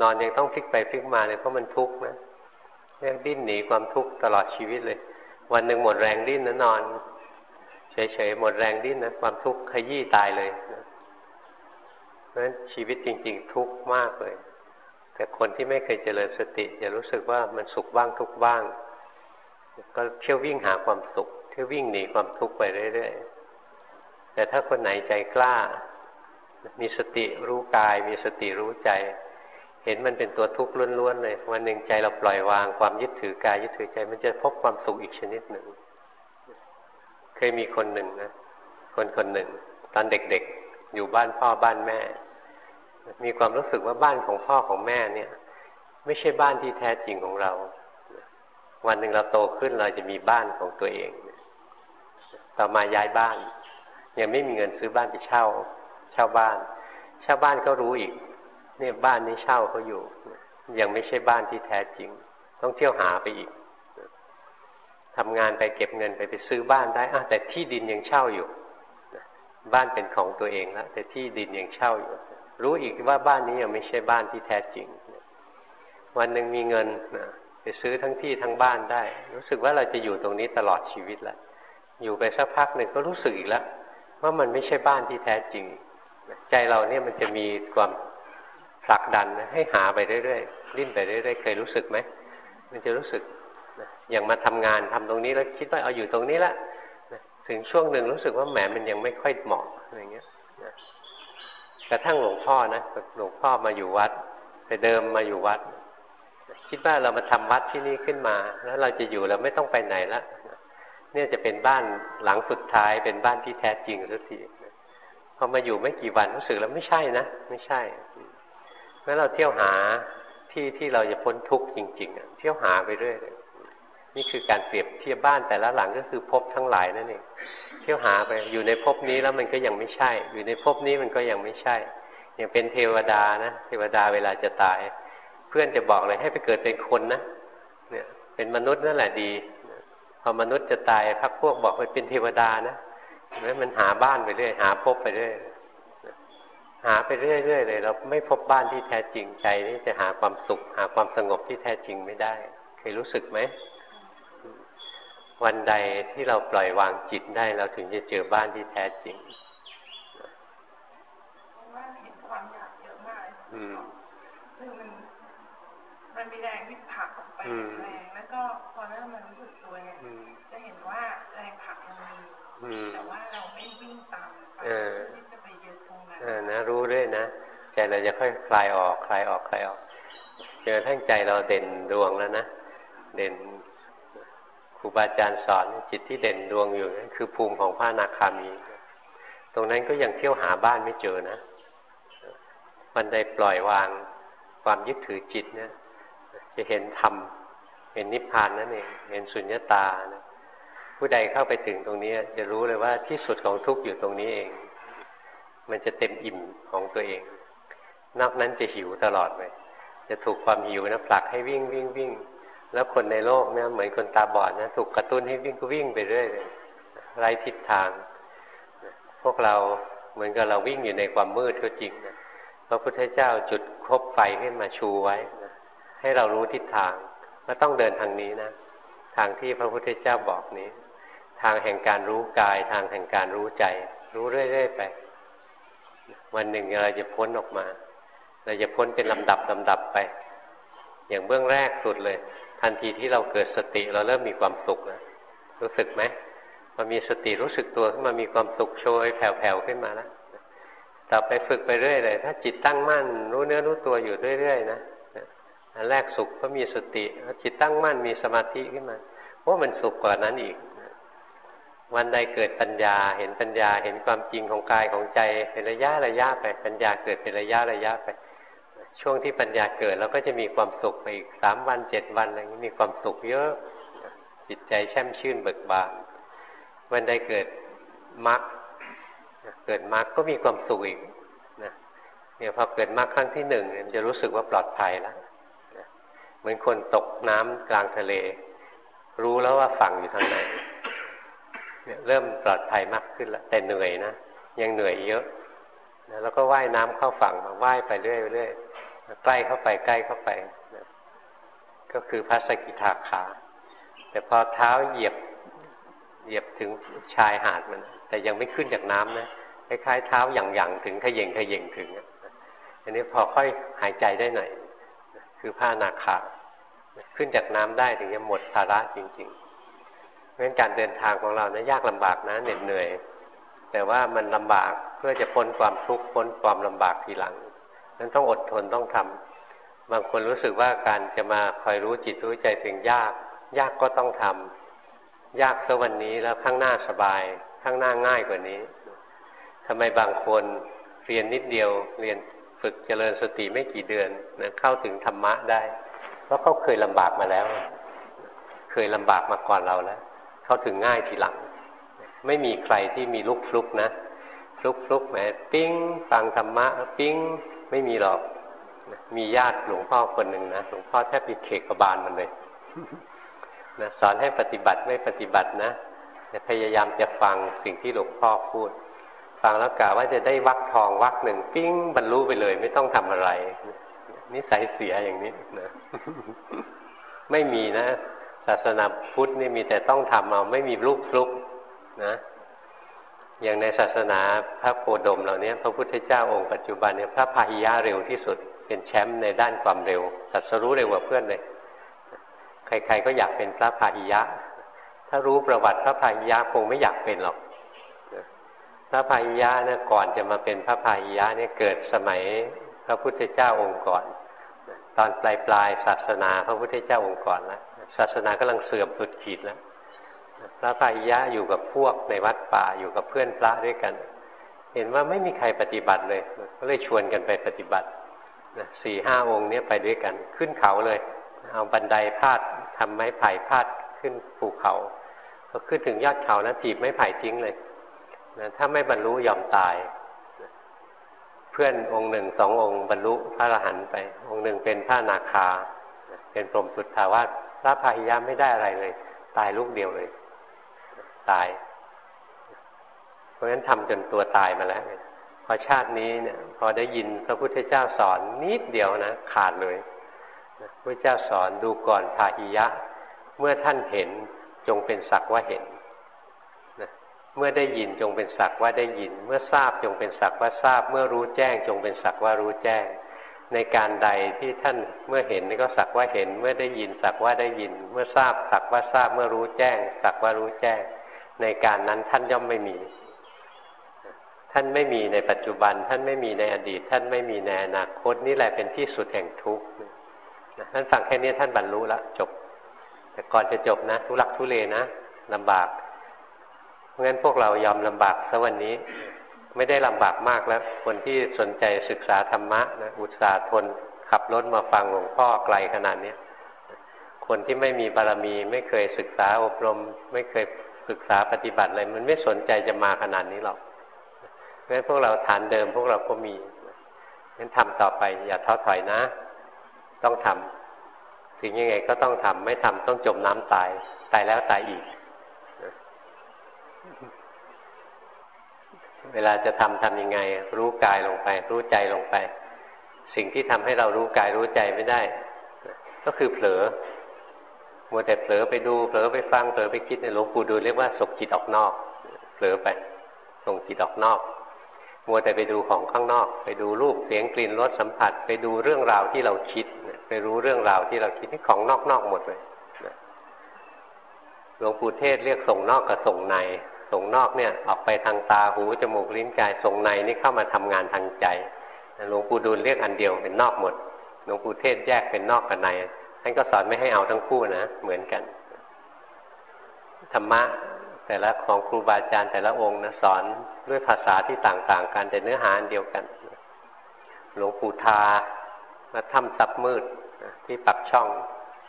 นอนยังต้องพลิกไปพลิกมาเนี่ยเพราะมันทุกข์นะเรียกดิ้นหนีความทุกข์ตลอดชีวิตเลย วันหนึ่งหมดแรงดิ้นนะนอนเฉยๆหมดแรงดิ้นนะความทุกข์ขยี้ตายเลยนะเพราะฉะนั้นชีวิตจริง ๆ ทุกข์มากเลย แต่คนที่ไม่เคยเจริญสติจะรู้สึกว่ามันสุขบ้างทุกบ้าง ก็เที่ยววิ่งหาความสุข เที่ยววิ่งหนีความทุกข์ไปเรื่อยๆ แต่ถ้าคนไหนใจกล้า มีสติรู้กาย มีสติรู้ใจ เห็นมันเป็นตัวทุกข์ล้วนๆเลย วันหนึ่งใจเราปล่อยวางความยึดถือกายยึดถือใจ มันจะพบความสุขอีกชนิดหนึ่ง เคยมีคนหนึ่งนะ คนคนหนึ่ง ตอนเด็กๆ อยู่บ้านพ่อบ้านแม่ มีความรู้สึกว่าบ้านของพ่อของแม่เนี่ย ไม่ใช่บ้านที่แท้จริงของเรา วันหนึ่งเราโตขึ้นเราจะมีบ้านของตัวเอง ต่อมาย้ายบ้าน ยังไม่มีเงินซื้อบ้านไปเช่า เช่าบ้าน เช่าบ้านก็รู้อีก เนี่ยบ้านนี้เช่าเขาอยู่ ยังไม่ใช่บ้านที่แท้จริง ต้องเที่ยวหาไปอีกทำงานไปเก็บเงินไปไปซื้อบ้านได้อแต่ที่ดินยังเช่าอยู่ บ้านเป็นของตัวเองแล้วแต่ที่ดินยังเช่าอยู่ รู้อีกว่าบ้านนี้ยังไม่ใช่บ้านที่แท้จริง วันหนึ่งมีเงินไปซื้อทั้งที่ทั้งบ้านได้ รู้สึกว่าเราจะอยู่ตรงนี้ตลอดชีวิตแล้วอยู่ไปสักพักหนึ่งก็รู้สึกอีกแล้วว่ามันไม่ใช่บ้านที่แท้จริง ใจเราเนี่ยมันจะมีความผลักดันให้หาไปเรื่อยๆดิ้นไปเรื่อยๆเคยรู้สึกไหมมันจะรู้สึกอย่างมาทำงานทำตรงนี้แล้วคิดว่าเอาอยู่ตรงนี้ละถึงช่วงหนึ่งรู้สึกว่าแหมมันยังไม่ค่อยเหมาะอะไรเงี้ย กระทั่งหลวงพ่อนะหลวงพ่อมาอยู่วัด แต่เดิมมาอยู่วัด คิดว่าเรามาทำวัดที่นี่ขึ้นมา แล้วเราจะอยู่เราไม่ต้องไปไหนละเนี่ยจะเป็นบ้านหลังสุดท้ายเป็นบ้านที่แท้จริงสักทีพอมาอยู่ไม่กี่วันรู้สึกแล้วไม่ใช่นะไม่ใช่แล้วเราเที่ยวหาที่ที่เราจะพ้นทุกข์จริงๆเที่ยวหาไปเรื่อยนี่คือการเปรียบเทียบบ้านแต่ละหลังก็คือพบทั้งหลายนั่นเอง ที่ยวหาไปอยู่ในภพนี้แล้วมันก็ยังไม่ใช่ อยู่ในภพนี้มันก็ยังไม่ใช่ยังเป็นเทวดานะเทวดาเวลาจะตาย เพื่อนจะบอกเลยให้ไปเกิดเป็นคนนะเนี่ย เป็นมนุษย์นั่นแหละดีพอมนุษย์จะตายพักพวกบอกไปเป็นเทวดานะแล้วมันหาบ้านไปเรื่อยหาภพไปเรื่อยหาไปเรื่อยๆเลยเราไม่พบบ้านที่แท้จริงใจนี่จะหาความสุข หาความสงบที่แท้จริงไม่ได้ เคยรู้สึกไหม วันใดที่เราปล่อยวางจิตได้เราถึงจะเจอบ้านที่แท้จริงว่าเห็นความอยากเยอะมากอืมคือมันมันมีแรงที่ผลักออกไปแรงแล้วก็พอเริ่มมารู้สึกตัวเนี่ยจะเห็นว่าแรงผลักมันมีแต่ว่าเราไม่วิ่งตามไปที่จะไปยึดตรงนั้นเออนะรู้ด้วยนะใจเราจะค่อยคลายออกคลายออกคลายออก เจอทั้งใจเราเด่นดวงแล้วนะเด่น ครูบาอาจารย์สอนจิตที่เด่นดวงอยู่นั่นคือภูมิของพระนาคามี ตรงนั้นก็ยังเที่ยวหาบ้านไม่เจอนะวันใดปล่อยวางความยึดถือจิตเนี่ยจะเห็นธรรมเห็นนิพพานนั่นเองเห็นสุญญตานะผู้ใดเข้าไปถึงตรงนี้ จะรู้เลยว่าที่สุดของทุกข์อยู่ตรงนี้เอง มันจะเต็มอิ่มของตัวเอง นอกนั้นจะหิวตลอดเลยจะถูกความหิวนะผลักให้วิ่งวิ่งวิ่ง แล้วคนในโลกเนี่ยเหมือนคนตาบอดนะถูกกระตุ้นให้วิ่งก็วิ่งไปเรื่อยเลยไร้ทิศทาง พวกเราเหมือนกับเราวิ่งอยู่ในความมืดก็จริงนะพระพุทธเจ้าจุดคบไฟขึ้นมาชูไว้นะให้เรารู้ทิศทางว่าต้องเดินทางนี้นะ ทางที่พระพุทธเจ้าบอกนี้ ทางแห่งการรู้กาย ทางแห่งการรู้ใจ รู้เรื่อยๆไป วันหนึ่งเราจะพ้นออกมา เราจะพ้นเป็นลำดับลำดับไป อย่างเบื้องแรกสุดเลย ทันทีที่เราเกิดสติเราเริ่มมีความสุขนะรู้สึกไหมพอมีสติรู้สึกตัวขึ้นมามีความสุขโชยแผ่วๆขึ้นมาแล้วต่อไปฝึกไปเรื่อยเลย ถ้าจิตตั้งมั่น รู้เนื้อรู้ตัวอยู่เรื่อยๆนะอันแรกสุขก็มีสติจิตตั้งมั่นมีสมาธิขึ้นมาว่ามันสุขกว่านั้นอีก วันใดเกิดปัญญาเห็นปัญญาเห็นความจริงของกายของใจเป็นระยะระยะไปปัญญาเกิดเป็นระยะระยะไป ช่วงที่ปัญญาเกิดเราก็จะมีความสุขไปอีกสามวันเจ็ดวันอะไรนี้มีความสุขเยอะจิตใจแช่มชื่นเบิกบานวันใดเกิดมรรคเกิดมรรคก็มีความสุขอีกนะเนี่ยพอเกิดมรรคครั้งที่หนึ่งมันจะรู้สึกว่าปลอดภัยแล้วเหมือนคนตกน้ำกลางทะเล รู้แล้วว่าฝั่งอยู่ทางไหนเนี่ยเริ่มปลอดภัยมากขึ้นแล้วแต่เหนื่อยนะยังเหนื่อยเยอะแล้วก็ว่ายน้ำเข้าฝั่งมาว่ายไปเรื่อยๆ ใกล้เข้าไปใกล้เข้าไปก็คือพระสกิทาขา แต่พอเท้าเหยียบเหยียบถึงชายหาดมัน แต่ยังไม่ขึ้นจากน้ำนะคล้ายๆเท้าหยั่งๆถึงขย่งขย่งถึงอันนี้พอค่อยหายใจได้หน่อยคือผ้านาคาขึ้นจากน้ำได้ถึงจะหมดภาระจริงๆเพราะฉะนั้นการเดินทางของเรานะยากลำบากนะเหน็ดเหนื่อย แต่ว่ามันลำบากเพื่อจะพ้นความทุกข์พ้นความลำบากทีหลัง นั้นต้องอดทนต้องทำบางคนรู้สึกว่าการจะมาคอยรู้จิตรู้ใจถึงยาก ยากก็ต้องทำยากซะวันนี้แล้วข้างหน้าสบาย ข้างหน้าง่ายกว่านี้ทำไมบางคนเรียนนิดเดียว เรียนฝึกเจริญสติไม่กี่เดือนนะเข้าถึงธรรมะได้ เพราะเขาเคยลำบากมาแล้ว เคยลำบากมาก่อนเราแล้วเข้าถึงง่ายทีหลัง ไม่มีใครที่มีลุกฟลุกนะฟลุกฟลุกแหมปิ้งฟังธรรมะปิ้ง ไม่มีหรอก มีญาติหลวงพ่อคนหนึ่งนะหลวงพ่อแทบมีเขกบาลมันเลยนะสอนให้ปฏิบัติไม่ปฏิบัตินะพยายามจะฟังสิ่งที่หลวงพ่อพูด ฟังแล้วกะว่าจะได้วักทองวักหนึ่งปิ้งบรรลุไปเลย ไม่ต้องทำอะไรนิสัยเสียอย่างนี้นะไม่มีนะศาสนาพุทธนี่มีแต่ต้องทำเอาไม่มีลูกฟลุกนะ อย่างในศาสนาพระโคดมเหล่านี้พระพุทธเจ้าองค์ปัจจุบันเนี่ยพระพาหิยะเร็วที่สุด เป็นแชมป์ในด้านความเร็วสัสรู้เร็วกว่าเพื่อนเลย ใครๆก็อยากเป็นพระพาหิยะ ถ้ารู้ประวัติพระพาหิยะคงไม่อยากเป็นหรอกพระพายยะเนี่ยก่อนจะมาเป็นพระพายยะเนี่ยเกิดสมัยพระพุทธเจ้าองค์ก่อน ตอนปลายปลายศาสนาพระพุทธเจ้าองค์ก่อนแล้วศาสนากำลังเสื่อมสุดขีดแล้ว พระพายยะอยู่กับพวกในวัดป่าอยู่กับเพื่อนพระด้วยกัน เห็นว่าไม่มีใครปฏิบัติเลย ก็เลยชวนกันไปปฏิบัติสี่ห้าองค์นี้ไปด้วยกัน ขึ้นเขาเลย เอาบันไดพาดทำไม้ไผ่พาดขึ้นภูเขาพอขึ้นถึงยอดเขาแล้วถีบไม้ไผ่ทิ้งเลยนะถ้าไม่บรรลุยอมตายเพื่อนองค์หนึ่งสององค์บรรลุพระอรหันต์ไป องค์หนึ่งเป็นพระนาคาเป็นพรหมสุดทาวาสพระพาหิยะไม่ได้อะไรเลย ตายลูกเดียวเลย ตาย เพราะฉะนั้นทำจนตัวตายมาแล้วพอชาตินี้เนี่ยพอได้ยินพระพุทธเจ้าสอนนิดเดียวนะขาดเลยพระเจ้าสอนดูก่อนพาหิยะ เมื่อท่านเห็นจงเป็นสักว่าเห็นเมื่อได้ยินจงเป็นสักว่าได้ยิน เมื่อทราบจงเป็นสักว่าทราบ เมื่อรู้แจ้งจงเป็นสักว่ารู้แจ้ง ในการใดที่ท่านเมื่อเห็นก็สักว่าเห็น เมื่อได้ยินสักว่าได้ยิน เมื่อทราบสักว่าทราบ เมื่อรู้แจ้ง สักว่ารู้แจ้ง ในการนั้นท่านย่อมไม่มี ท่านไม่มีในปัจจุบัน ท่านไม่มีในอดีต ท่านไม่มีในอนาคตนี่แหละเป็นที่สุดแห่งทุกข์ท่านฟังแค่นี้ท่านบรรลุแล้วจบ แต่ก่อนจะจบนะ ทุลักทุเลนะลำบาก เพราะงั้นพวกเรายอมลำบากซะวันนี้ ไม่ได้ลำบากมากแล้ว คนที่สนใจศึกษาธรรมะนะอุตส่าห์ทน ขับรถมาฟังหลวงพ่อไกลขนาดนี้คนที่ไม่มีบารมี ไม่เคยศึกษาอบรม ไม่เคย ศึกษาปฏิบัติอะไรมันไม่สนใจจะมาขนาดนี้หรอกเพราะฉะนั้นพวกเราฐานเดิมพวกเราก็มีงั้นทำต่อไป อย่าท้อถอยนะ ต้องทำสิ่งยังไงก็ต้องทำไม่ทำต้องจมน้ำตายตายแล้วตายอีก เวลาจะทำทํำยังไง รู้กายลงไป รู้ใจลงไป สิ่งที่ทำให้เรารู้กายรู้ใจไม่ได้ ก็คือเผลอ มัวแต่เผลอไปดูเผลอไปฟังเผลอไปคิดในหลวงปู่ดูเรียกว่าส่งจิตออกนอกเผลอไปส่งจิตออกนอกมัวแต่ไปดูของข้างนอก ไปดูรูปเสียงกลิ่นรสสัมผัส ไปดูเรื่องราวที่เราคิด ไปรู้เรื่องราวที่เราคิดนี่ของนอกนอกหมดเลยหลวงปู่เทศเรียกส่งนอกกับส่งใน ส่งนอกเนี่ยออกไปทางตาหูจมูกลิ้นกายส่งในนี่เข้ามาทำงานทางใจหลวงปู่ดูลเรียกอันเดียวเป็นนอกหมดหลวงปู่เทศแยกเป็นนอกกับในานก็สอนไม่ให้เอาทั้งคู่นะ เหมือนกัน ธรรมะแต่ละของครูบาอาจารย์แต่ละองค์นะสอนด้วยภาษาที่ต่าง ๆ กันแต่เนื้อหาเดียวกัน หลวงปู่ทามาทำซับมืดที่ปักช่อง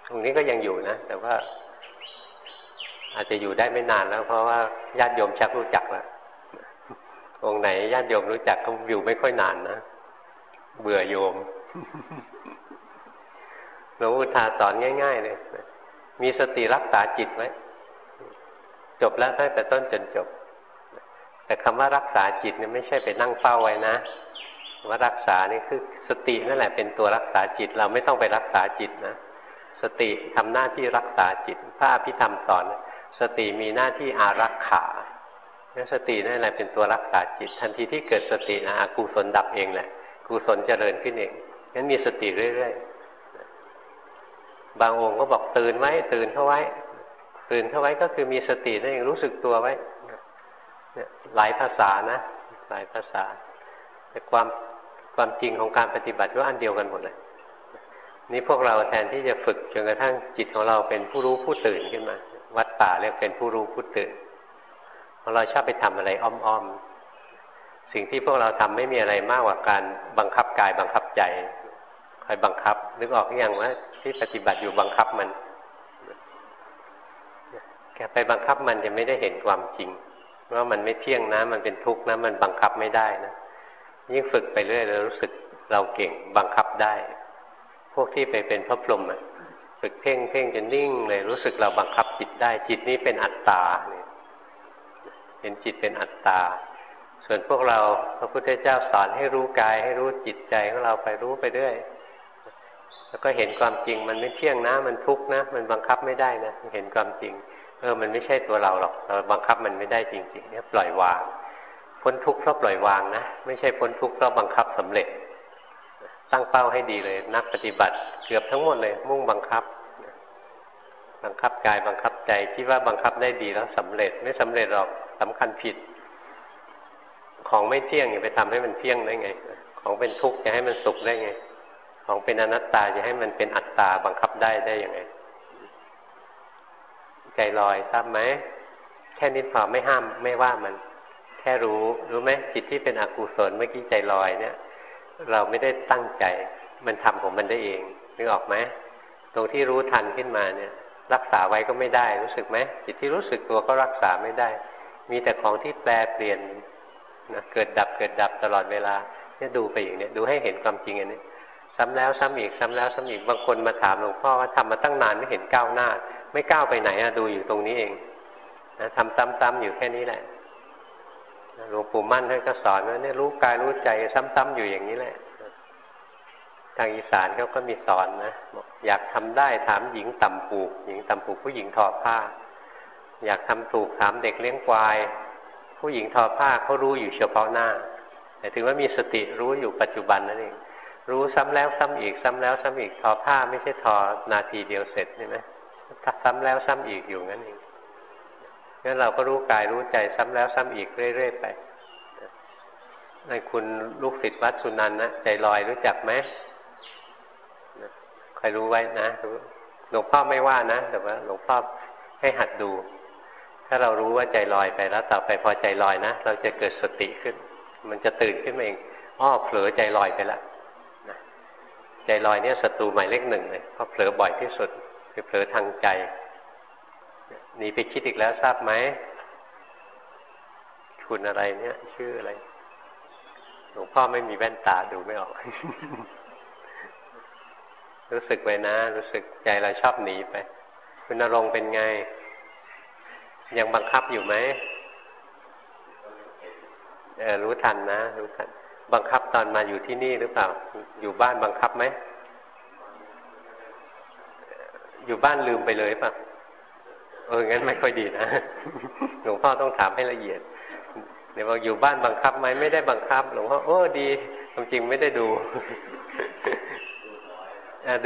ตรงนี้ก็ยังอยู่นะ แต่ว่า อาจจะอยู่ได้ไม่นานแล้ว เพราะว่าญาติโยมชักรู้จักแล้วองค์ไหนญาติโยมรู้จักก็อยู่ไม่ค่อยนานนะ เบื่อโยม หลวงพุทาสอนง่าย ๆ เลย มีสติรักษาจิตไว้จบแล้วตั้งแต่ต้นจนจบ แต่คำว่ารักษาจิตเนี่ยไม่ใช่ไปนั่งเฝ้าไว้นะว่ารักษานี่คือสตินั่นแหละเป็นตัวรักษาจิต เราไม่ต้องไปรักษาจิตนะ สติทำหน้าที่รักษาจิต พระอภิธรรมสอน สติมีหน้าที่อารักขาเนี่ยสตินั่นแหละเป็นตัวรักษาจิต ทันทีที่เกิดสตินะกุศลดับเองแหละกุศลเจริญขึ้นเองงั้นมีสติเรื่อยๆ บางองค์ก็บอกตื่นไว้ตื่นเข้าไว้ ตื่นเข้าไว้ก็คือมีสตินั่นเองรู้สึกตัวไว้หลายภาษานะ หลายภาษา แต่ความความจริงของการปฏิบัติก็อันเดียวกันหมดเลยนี่พวกเราแทนที่จะฝึกจนกระทั่งจิตของเราเป็นผู้รู้ผู้ตื่นขึ้นมา วัดป่าเรียกเป็นผู้รู้ผู้ตื่นพอเราชอบไปทำอะไรอ้อมๆสิ่งที่พวกเราทำไม่มีอะไรมากกว่าการบังคับกายบังคับใจ คอยบังคับ นึกออกอยังว่าที่ปฏิบัติอยู่บังคับมัน แกไปบังคับมันจะไม่ได้เห็นความจริงว่ามันไม่เที่ยงนะ มันเป็นทุกข์นะ มันบังคับไม่ได้นะยิ่งฝึกไปเรื่อยเรารู้สึกเราเก่งบังคับได้ พวกที่ไปเป็นพระพรหมอะฝึกเพ่งเพ่งจนนิ่งเลยรู้สึกเราบังคับจิตได้ จิตนี้เป็นอัตตาเนี่ยเห็นจิตเป็นอัตตา ส่วนพวกเราพระพุทธเจ้าสอนให้รู้กายให้รู้จิตใจของเราไปรู้ไปเรื่อย แล้วก็เห็นความจริงมันไม่เที่ยงนะ มันทุกข์นะ มันบังคับไม่ได้นะ เห็นความจริง เออ มันไม่ใช่ตัวเราหรอกเราบังคับมันไม่ได้จริง ๆ เนี่ยปล่อยวาง พ้นทุกข์เพราะปล่อยวางนะ ไม่ใช่พ้นทุกข์เพราะบังคับสำเร็จ ตั้งเป้าให้ดีเลย นักปฏิบัติเกือบทั้งหมดเลย มุ่งบังคับ บังคับกายบังคับใจคิดว่าบังคับได้ดีแล้วสำเร็จ ไม่สำเร็จหรอกสำคัญผิด ของไม่เที่ยงอย่าไปทำให้มันเที่ยงได้ไง ของเป็นทุกข์จะให้มันสุขได้ไง ของเป็นอนัตตาจะให้มันเป็นอัตตาบังคับได้ได้ยังไง ใจลอยทราบไหมแค่นี้พอไม่ห้ามไม่ว่ามัน แค่รู้รู้ไหมจิตที่เป็นอกุศลเมื่อกี้ใจลอยเนี่ย เราไม่ได้ตั้งใจ มันทำของมันได้เองนึกออกไหมตรงที่รู้ทันขึ้นมาเนี่ย รักษาไว้ก็ไม่ได้รู้สึกไหมจิตที่รู้สึกตัวก็รักษาไม่ได้ มีแต่ของที่แปลเปลี่ยนนะเกิดดับเกิดดับตลอดเวลาเนี่ยดูไปอย่างเนี้ยดูให้เห็นความจริงอันนี้ ซ้ำแล้วซ้ำอีกซ้ำแล้วซ้ำอีกบางคนมาถามหลวงพ่อว่าทำมาตั้งนานไม่เห็นก้าวหน้า ไม่ก้าวไปไหนอะดูอยู่ตรงนี้เองนะทำซ้ำๆอยู่แค่นี้แหละหลวงปู่มั่นท่านก็สอนว่าเนี่ยรู้กายรู้ใจซ้ำๆอยู่อย่างนี้แหละ ทางอีสานเขาก็มีสอนนะบอกอยากทำได้ถามหญิงต่ำปูกหญิงต่ำปูกผู้หญิงทอผ้า อยากทำถูกถามเด็กเลี้ยงควาย ผู้หญิงทอผ้าเขารู้อยู่เฉพาะหน้าแต่ถึงว่ามีสติรู้อยู่ปัจจุบันนั่นเอง รู้ซ้ำแล้วซ้ำอีกซ้ำแล้วซ้ำอีกทอผ้าไม่ใช่ทอนาทีเดียวเสร็จใช่ไหมซ้ำแล้วซ้ำอีกอยู่งั้นเองงั้นเราก็รู้กายรู้ใจซ้ำแล้วซ้ำอีกเรื่อยๆไปในคุณลูกศิษย์วัดสุนันนะใจลอยรู้จักไหมใครรู้ไว้นะหลวงพ่อไม่ว่านะแต่ว่าหลวงพ่อให้หัดดู ถ้าเรารู้ว่าใจลอยไปแล้วต่อไปพอใจลอยนะเราจะเกิดสติขึ้น มันจะตื่นขึ้นมาเองอ้อเผลอใจลอยไปแล้ว ใจลอยเนี่ยศัตรูหมายเลขหนึ่งเลยเพราะเผลอบ่อยที่สุด คือเผลอทางใจหนีไปคิดอีกแล้วทราบไหมคุณอะไรเนี่ย ชื่ออะไรหลวงพ่อไม่มีแว่นตาดูไม่ออก รู้สึกไปนะ รู้สึกใจเราชอบหนีไป คุณนรงเป็นไง ยังบังคับอยู่ไหมเออรู้ทันนะ รู้ทัน บังคับ ตอนมาอยู่ที่นี่หรือเปล่า อยู่บ้านบังคับไหม อยู่บ้านลืมไปเลยป่ะเออ งั้นไม่ค่อยดีนะ หลวงพ่อต้องถามให้ละเอียดเดี๋ยวบอกอยู่บ้านบังคับไหมไม่ได้บังคับ หลวงพ่อโอ้ดีความจริงไม่ได้ดู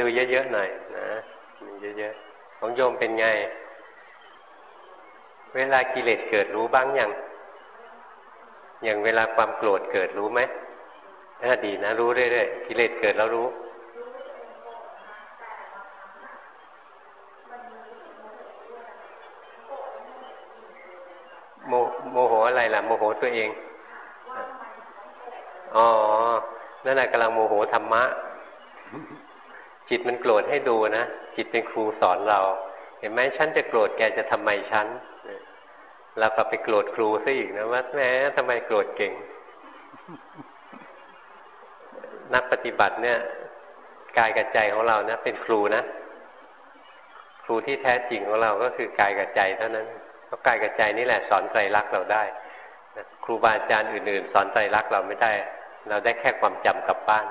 ดูเยอะๆหน่อยนะเยอะๆของโยมเป็นไง เวลากิเลสเกิดรู้บ้างยังอย่างเวลาความโกรธเกิดรู้ไหม ถ้าดีนะ รู้เรื่อยๆกิเลสเกิดแล้วรู้โมโมโหอะไรล่ะ โมโหตัวเอง อ๋อ นั่นแหละกำลังโมโหธรรมะ จิตมันโกรธให้ดูนะ จิตเป็นครูสอนเรา เห็นไหมฉันจะโกรธแกจะทำไมฉันเราก็ไปโกรธครูซะอีกนะว่าแหมทำไมโกรธเก่ง นักปฏิบัติเนี่ยกายกับใจของเราเนี่ยเป็นครูนะ ครูที่แท้จริงของเราก็คือกายกับใจเท่านั้นเพราะกายกับใจนี่แหละสอนใจรักเราได้ครูบาอาจารย์อื่น ๆ สอนใจรักเราไม่ได้ เราได้แค่ความจำกลับบ้าน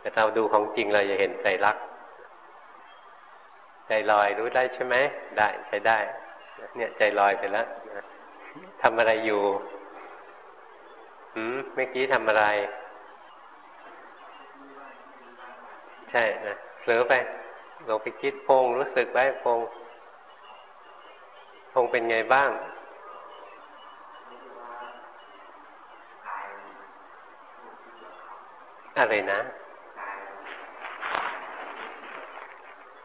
แต่เราดูของจริงเราจะเห็นใจรักใจลอยรู้ได้ใช่ไหมได้ใช้ได้ เนี่ยใจลอยไปแล้วทำอะไรอยู่ หืมเมื่อกี้ทำอะไร ใช่นะเผลอไปลงไปคิดพงรู้สึกไว้พงพงเป็นไงบ้างอะไรนะ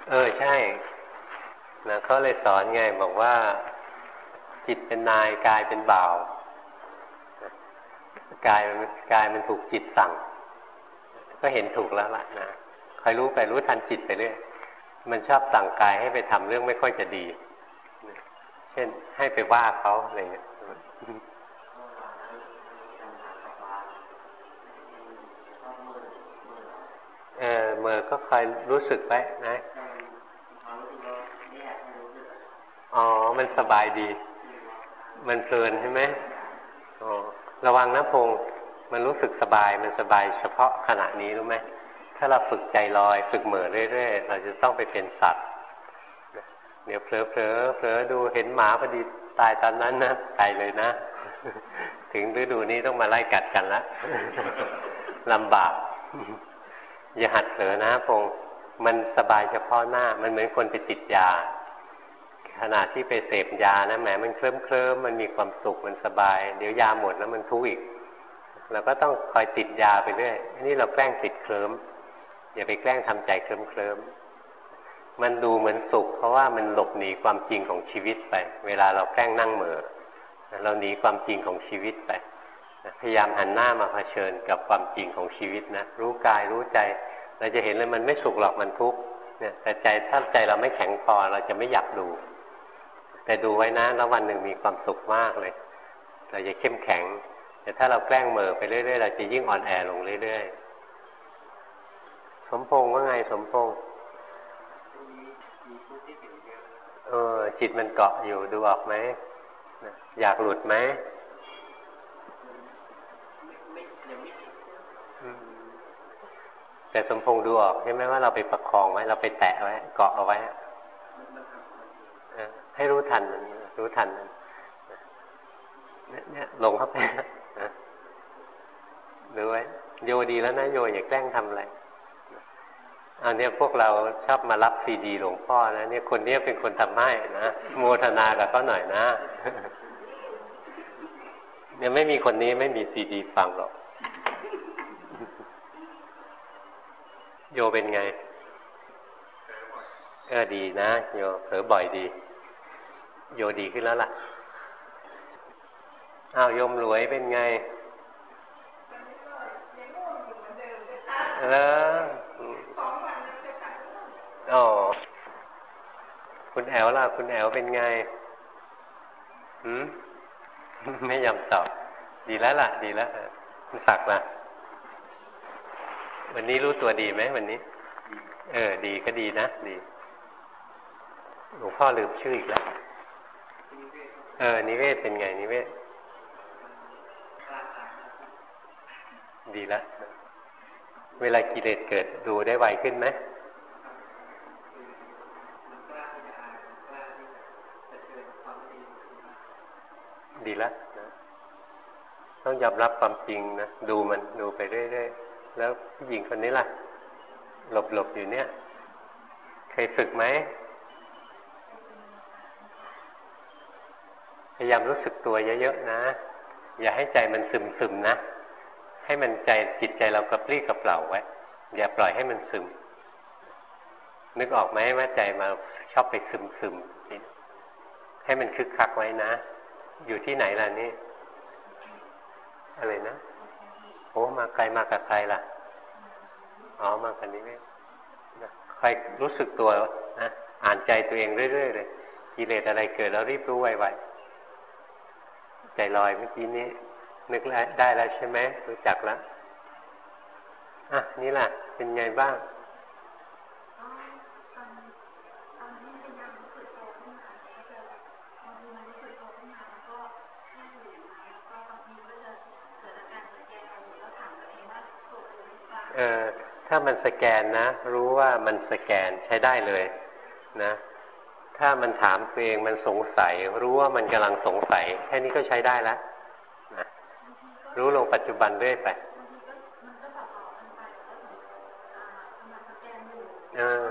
เออใช่นะเขาเลยสอนไงบอกว่า จิตเป็นนายกายเป็นบ่าวกายมันกายมันถูกจิตสั่ง ก็เห็นถูกแล้วล่ะนะ คอยรู้ไปรู้ทันจิตไปเรื่อยมันชอบสั่งกายให้ไปทำเรื่องไม่ค่อยจะดี เช่นให้ไปว่าเขาอะไรเงี้ยเออเมื่อก็คอยรู้สึกไว้นะอ๋อ มันสบายดี มันเพลินใช่ไหมอ๋อระวังนะพง มันรู้สึกสบาย มันสบายเฉพาะขณะนี้รู้ไหม ถ้าเราฝึกใจลอย ฝึกเหม่อเรื่อยๆ เราจะต้องไปเป็นสัตว์เดี๋ยวเผลอเผลอเผลอดูเห็นหมาพอดีตายตอนนั้นนะตายเลยนะ ถึงฤดูนี้ต้องมาไล่กัดกันละลำบาก อย่าหัดเผลอนะพงมันสบายเฉพาะหน้า มันเหมือนคนไปติดยา ขณะที่ไปเสพยานะแหมมันเคลิ้มเคลิ้มมันมีความสุขมันสบาย เดี๋ยวยาหมดแล้วมันทุกข์อีกเราก็ต้องคอยติดยาไปเรื่อยนี่เราแกล้งติดเคลิ้ม อย่าไปแกล้งทำใจเคลิ้มเคลิ้มมันดูเหมือนสุข เพราะว่ามันหลบหนีความจริงของชีวิตไป เวลาเราแกล้งนั่งเหม่อเราหนีความจริงของชีวิตไปพยายามหันหน้ามาเผชิญกับความจริงของชีวิตนะรู้กายรู้ใจ เราจะเห็นเลยมันไม่สุขหรอกมันทุกข์เนี่ยแต่ใจถ้าใจเราไม่แข็งพอเราจะไม่อยากดู แต่ดูไว้นะแล้ววันหนึ่งมีความสุขมากเลย เราจะเข้มแข็ง แต่ถ้าเราแกล้งเมอไปเรื่อยๆเราจะยิ่งอ่อนแอลงเรื่อยๆ สมพงษ์ว่าไงสมพงษ์เออ จิตมันเกาะอยู่ดูออกไหมอยากหลุดไหมแต่สมพงษ์ดูออกใช่ไหมว่าเราไปประคองไว้ เราไปแตะไว้ เกาะเอาไว้ให้รู้ทันมันรู้ทันมันเนี่ยลงเข้าไปนะดูไว้โยดีแล้วนะโยอย่าแกล้งทำอะไร อันนี้พวกเราชอบมารับซีดีหลวงพ่อนะเนี่ยคนนี้เป็นคนทำให้นะโมทนากับเขาหน่อยนะเนี่ยไม่มีคนนี้ไม่มีซีดีฟังหรอก โยเป็นไงเออดีนะโยเผลอบ่อยดี โยดีขึ้นแล้วล่ะอ้าวยมรวยเป็นไงเออ อ๋อ คุณแอลล่ะ คุณแอลเป็นไงหืมไม่ยอมตอบ ดีแล้วล่ะ ดีแล้วคุณสักล่ะ วันนี้รู้ตัวดีไหมวันนี้ เออ ดีก็ดีนะ ดี หลวงพ่อลืมชื่ออีกแล้ว เออ นิเวศเป็นไง นิเวศ ดีและเวลากิเลสเกิดดูได้ไวขึ้นไหม ดีและนะต้องยอมรับความจริงนะดูมันดูไปเรื่อยๆแล้วผู้หญิงคนนี้ล่ะ หลบๆอยู่เนี่ยเคยฝึกไหมพยายามรู้สึกตัวเยอะๆนะ อย่าให้ใจมันซึมๆนะ ให้มันใจจิตใจเรากระปรี้กระเปล่าไว้ อย่าปล่อยให้มันซึม นึกออกไหมว่าใจมาชอบไปซึมซึมให้มันคึกคักไว้นะ อยู่ที่ไหนล่ะนี่ อะไรนะโอ้มาไกลมากับใครล่ะ อ๋อ มากันนี้ไหมใครรู้สึกตัวนะอ่านใจตัวเองเรื่อยๆเลยกิเลสอะไรเกิดแล้วรีบรู้ไวๆใจลอยเมื่อกี้นี้ นึกได้แล้วใช่ไหมรู้จักแล้วอะนี่ล่ะ เป็นไงบ้าง ถ้ามันสแกนนะ รู้ว่ามันสแกนใช้ได้เลยนะ ถ้ามันถามตัวเองมันสงสัย รู้ว่ามันกำลังสงสัย แค่นี้ก็ใช้ได้แล้วนะรู้ลงปัจจุบันเรื่อยไปเออ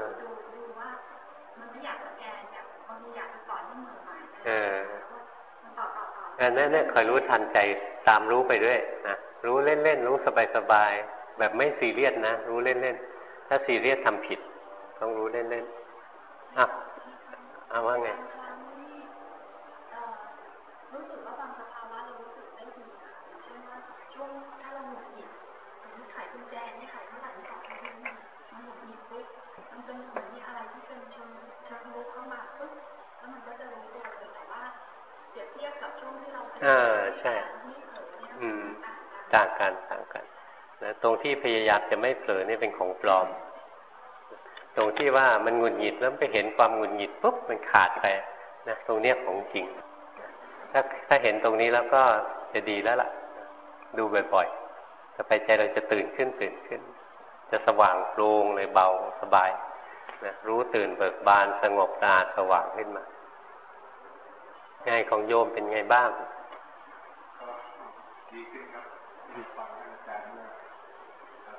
เออเนั่นเนี่ยคอยรู้ทันใจตามรู้ไปด้วยนะรู้เล่นๆรู้สบายๆ แบบไม่ซีเรียสนะ รู้เล่นๆ ถ้าซีเรียสทำผิด ต้องรู้เล่นๆอะเอาว่าไงรู้สึกว่าบางสภาวะเรารู้สึกได้ดีเช่นว่าช่วงถ้าเราหงุดหงิดมันไขกุญแจไม่ไขเท่าไหร่ไขแค่นี้มันหงุดหงิดปุ๊บมันจะเหมือนอะไรที่เป็นชิงเชิงลุกเข้ามาปุ๊บแล้วมันก็จะรู้ตัวเลยแต่ว่าเสียบเทียบกับช่วงที่เราเออใช่ อืม ต่างกัน ต่างกัน ตรงที่พยายามจะไม่เผลอนี่เป็นของปลอม ตรงที่ว่ามันหงุดหงิดแล้วไปเห็นความหงุดหงิดปุ๊บมันขาดไปนะตรงเนี้ยของจริง ถ้าถ้าเห็นตรงนี้แล้วก็จะดีแล้วล่ะ ดูบ่อยๆถ้าไปใจเราจะตื่นขึ้นตื่นขึ้น จะสว่างโปร่งเลยเบาสบายนะรู้ตื่นเบิกบานสงบตาสว่างขึ้นมาไงของโยมเป็นไงบ้างดีขึ้นครับฟังอาจารย์ด้วย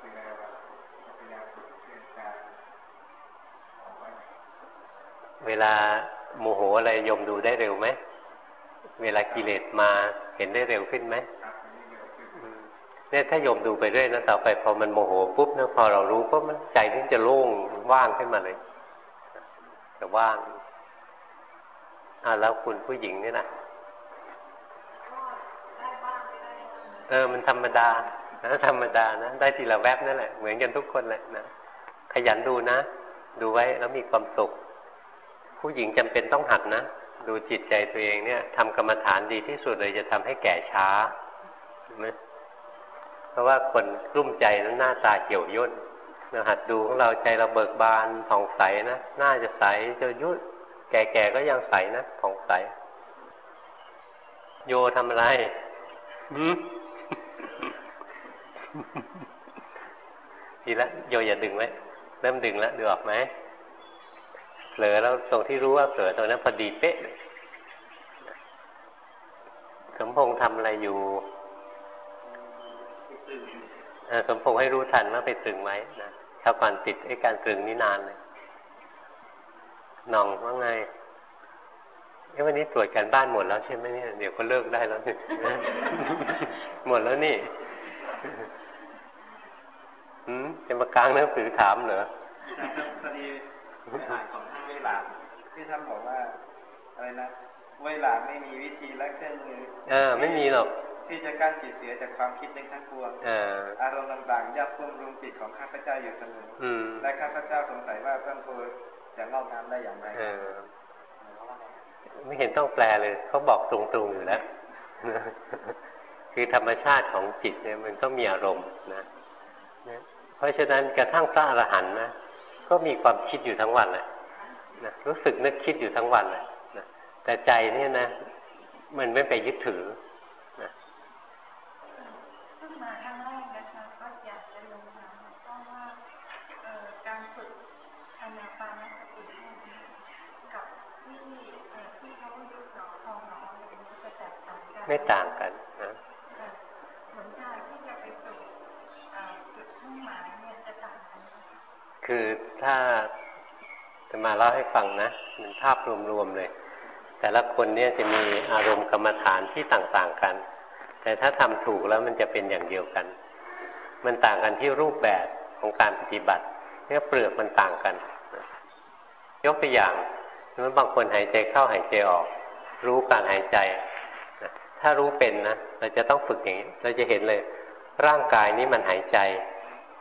เป็นไงวะพยายามฝึกอาจารย์ เวลาโมโหอะไรยมดูได้เร็วไหม เวลากิเลสมาเห็นได้เร็วขึ้นไหมเนี่ยถ้าโยมดูไปเรื่อยนะต่อไปพอมันโมโหปุ๊บนี่ยพอเรารู้ปุ๊บมันใจที่จะโล่งว่างขึ้นมาเลยจะว่างอ่าแล้วคุณผู้หญิงนี่นะเออ มันธรรมดานะธรรมดานะ ได้ทีละแวบนั่นแหละ เหมือนกันทุกคนแหละนะ ขยันดูนะ ดูไว้แล้วมีความสุข ผู้หญิงจำเป็นต้องหัดนะ ดูจิตใจตัวเองเนี่ยทำกรรมฐานดีที่สุดเลยจะทำให้แก่ช้าไหมเพราะว่าคนกลุ้มใจนั้นหน้าตาเกี่ยวย่นเราหัดดูของเราใจเราเบิกบานผ่องใสนะหน้าจะใสจะยุดแก่ๆก็ยังใสนะผ่องใส โยทำอะไรหืมดีละโยอย่าดึงไว้เริ่มดึงแล้วดูออกไหม ผลอแล้วตรงที่รู้ว่าเผลอตรงนั้นพอดีเป๊ะสมพงษ์ทำอะไรอยู่สมพงษ์ให้รู้ทันว่าไปตรึงไว้นะถ้าก่อนติดไอ้การตรึงนี่นานเลยนองว่าไงเอ้วันนี้ตรวจการบ้านหมดแล้วใช่ไหมเนี่ย เดี๋ยวก็เลิกได้แล้วหมดแล้วนี่จะมากลางหนังสือถามเหรอพอดีอ่านของ หลานที่ท่านบอกว่าอะไรนะเวลาไม่มีวิธีและเครื่องมือเออไม่มีหรอกที่จะกั้นจิตเสียจากความคิดในทั้งปวงอารมณ์ต่างๆยับพุ่มรุงจิตของข้าพเจ้าอยู่เสมอและข้าพเจ้าสงสัยว่าต้นโพจะงอกงามได้อย่างไรไม่เห็นต้องแปลเลย เขาบอกตรงๆอยู่แล้วคือธรรมชาติของจิตเนี่ยมันก็มีอารมณ์นะเพราะฉะนั้นกระทั่งพระอรหันต์นะก็มีความคิดอยู่ทั้งวันเลย นะรู้สึกนึกคิดอยู่ทั้งวันเลยนะแต่ใจเนี่ยนะ มันไม่ไปยึดถือนะขึ้นมาครั้งแรกนะคะก็อยากจะลงมาเพราะว่าการฝึกอนาปานสติกับที่ที่เขายุบหนอพองหนออะไรนี้จะแตกต่างกันไม่ต่างกันนะเหมือนการที่จะไปฝึกจุดมุ่งหมายเนี่ยจะต่างกันคือถ้า จะมาเล่าให้ฟังนะมันภาพรวมๆเลย แต่ละคนเนี่ยจะมีอารมณ์กรรมฐานที่ต่างๆกัน แต่ถ้าทำถูกแล้วมันจะเป็นอย่างเดียวกัน มันต่างกันที่รูปแบบของการปฏิบัติเนี่ยเปลือกมันต่างกัน ยกตัวอย่างนั้นบางคนหายใจเข้าหายใจออก รู้การหายใจ ถ้ารู้เป็นนะเราจะต้องฝึกอย่างนี้ เราจะเห็นเลย ร่างกายนี้มันหายใจ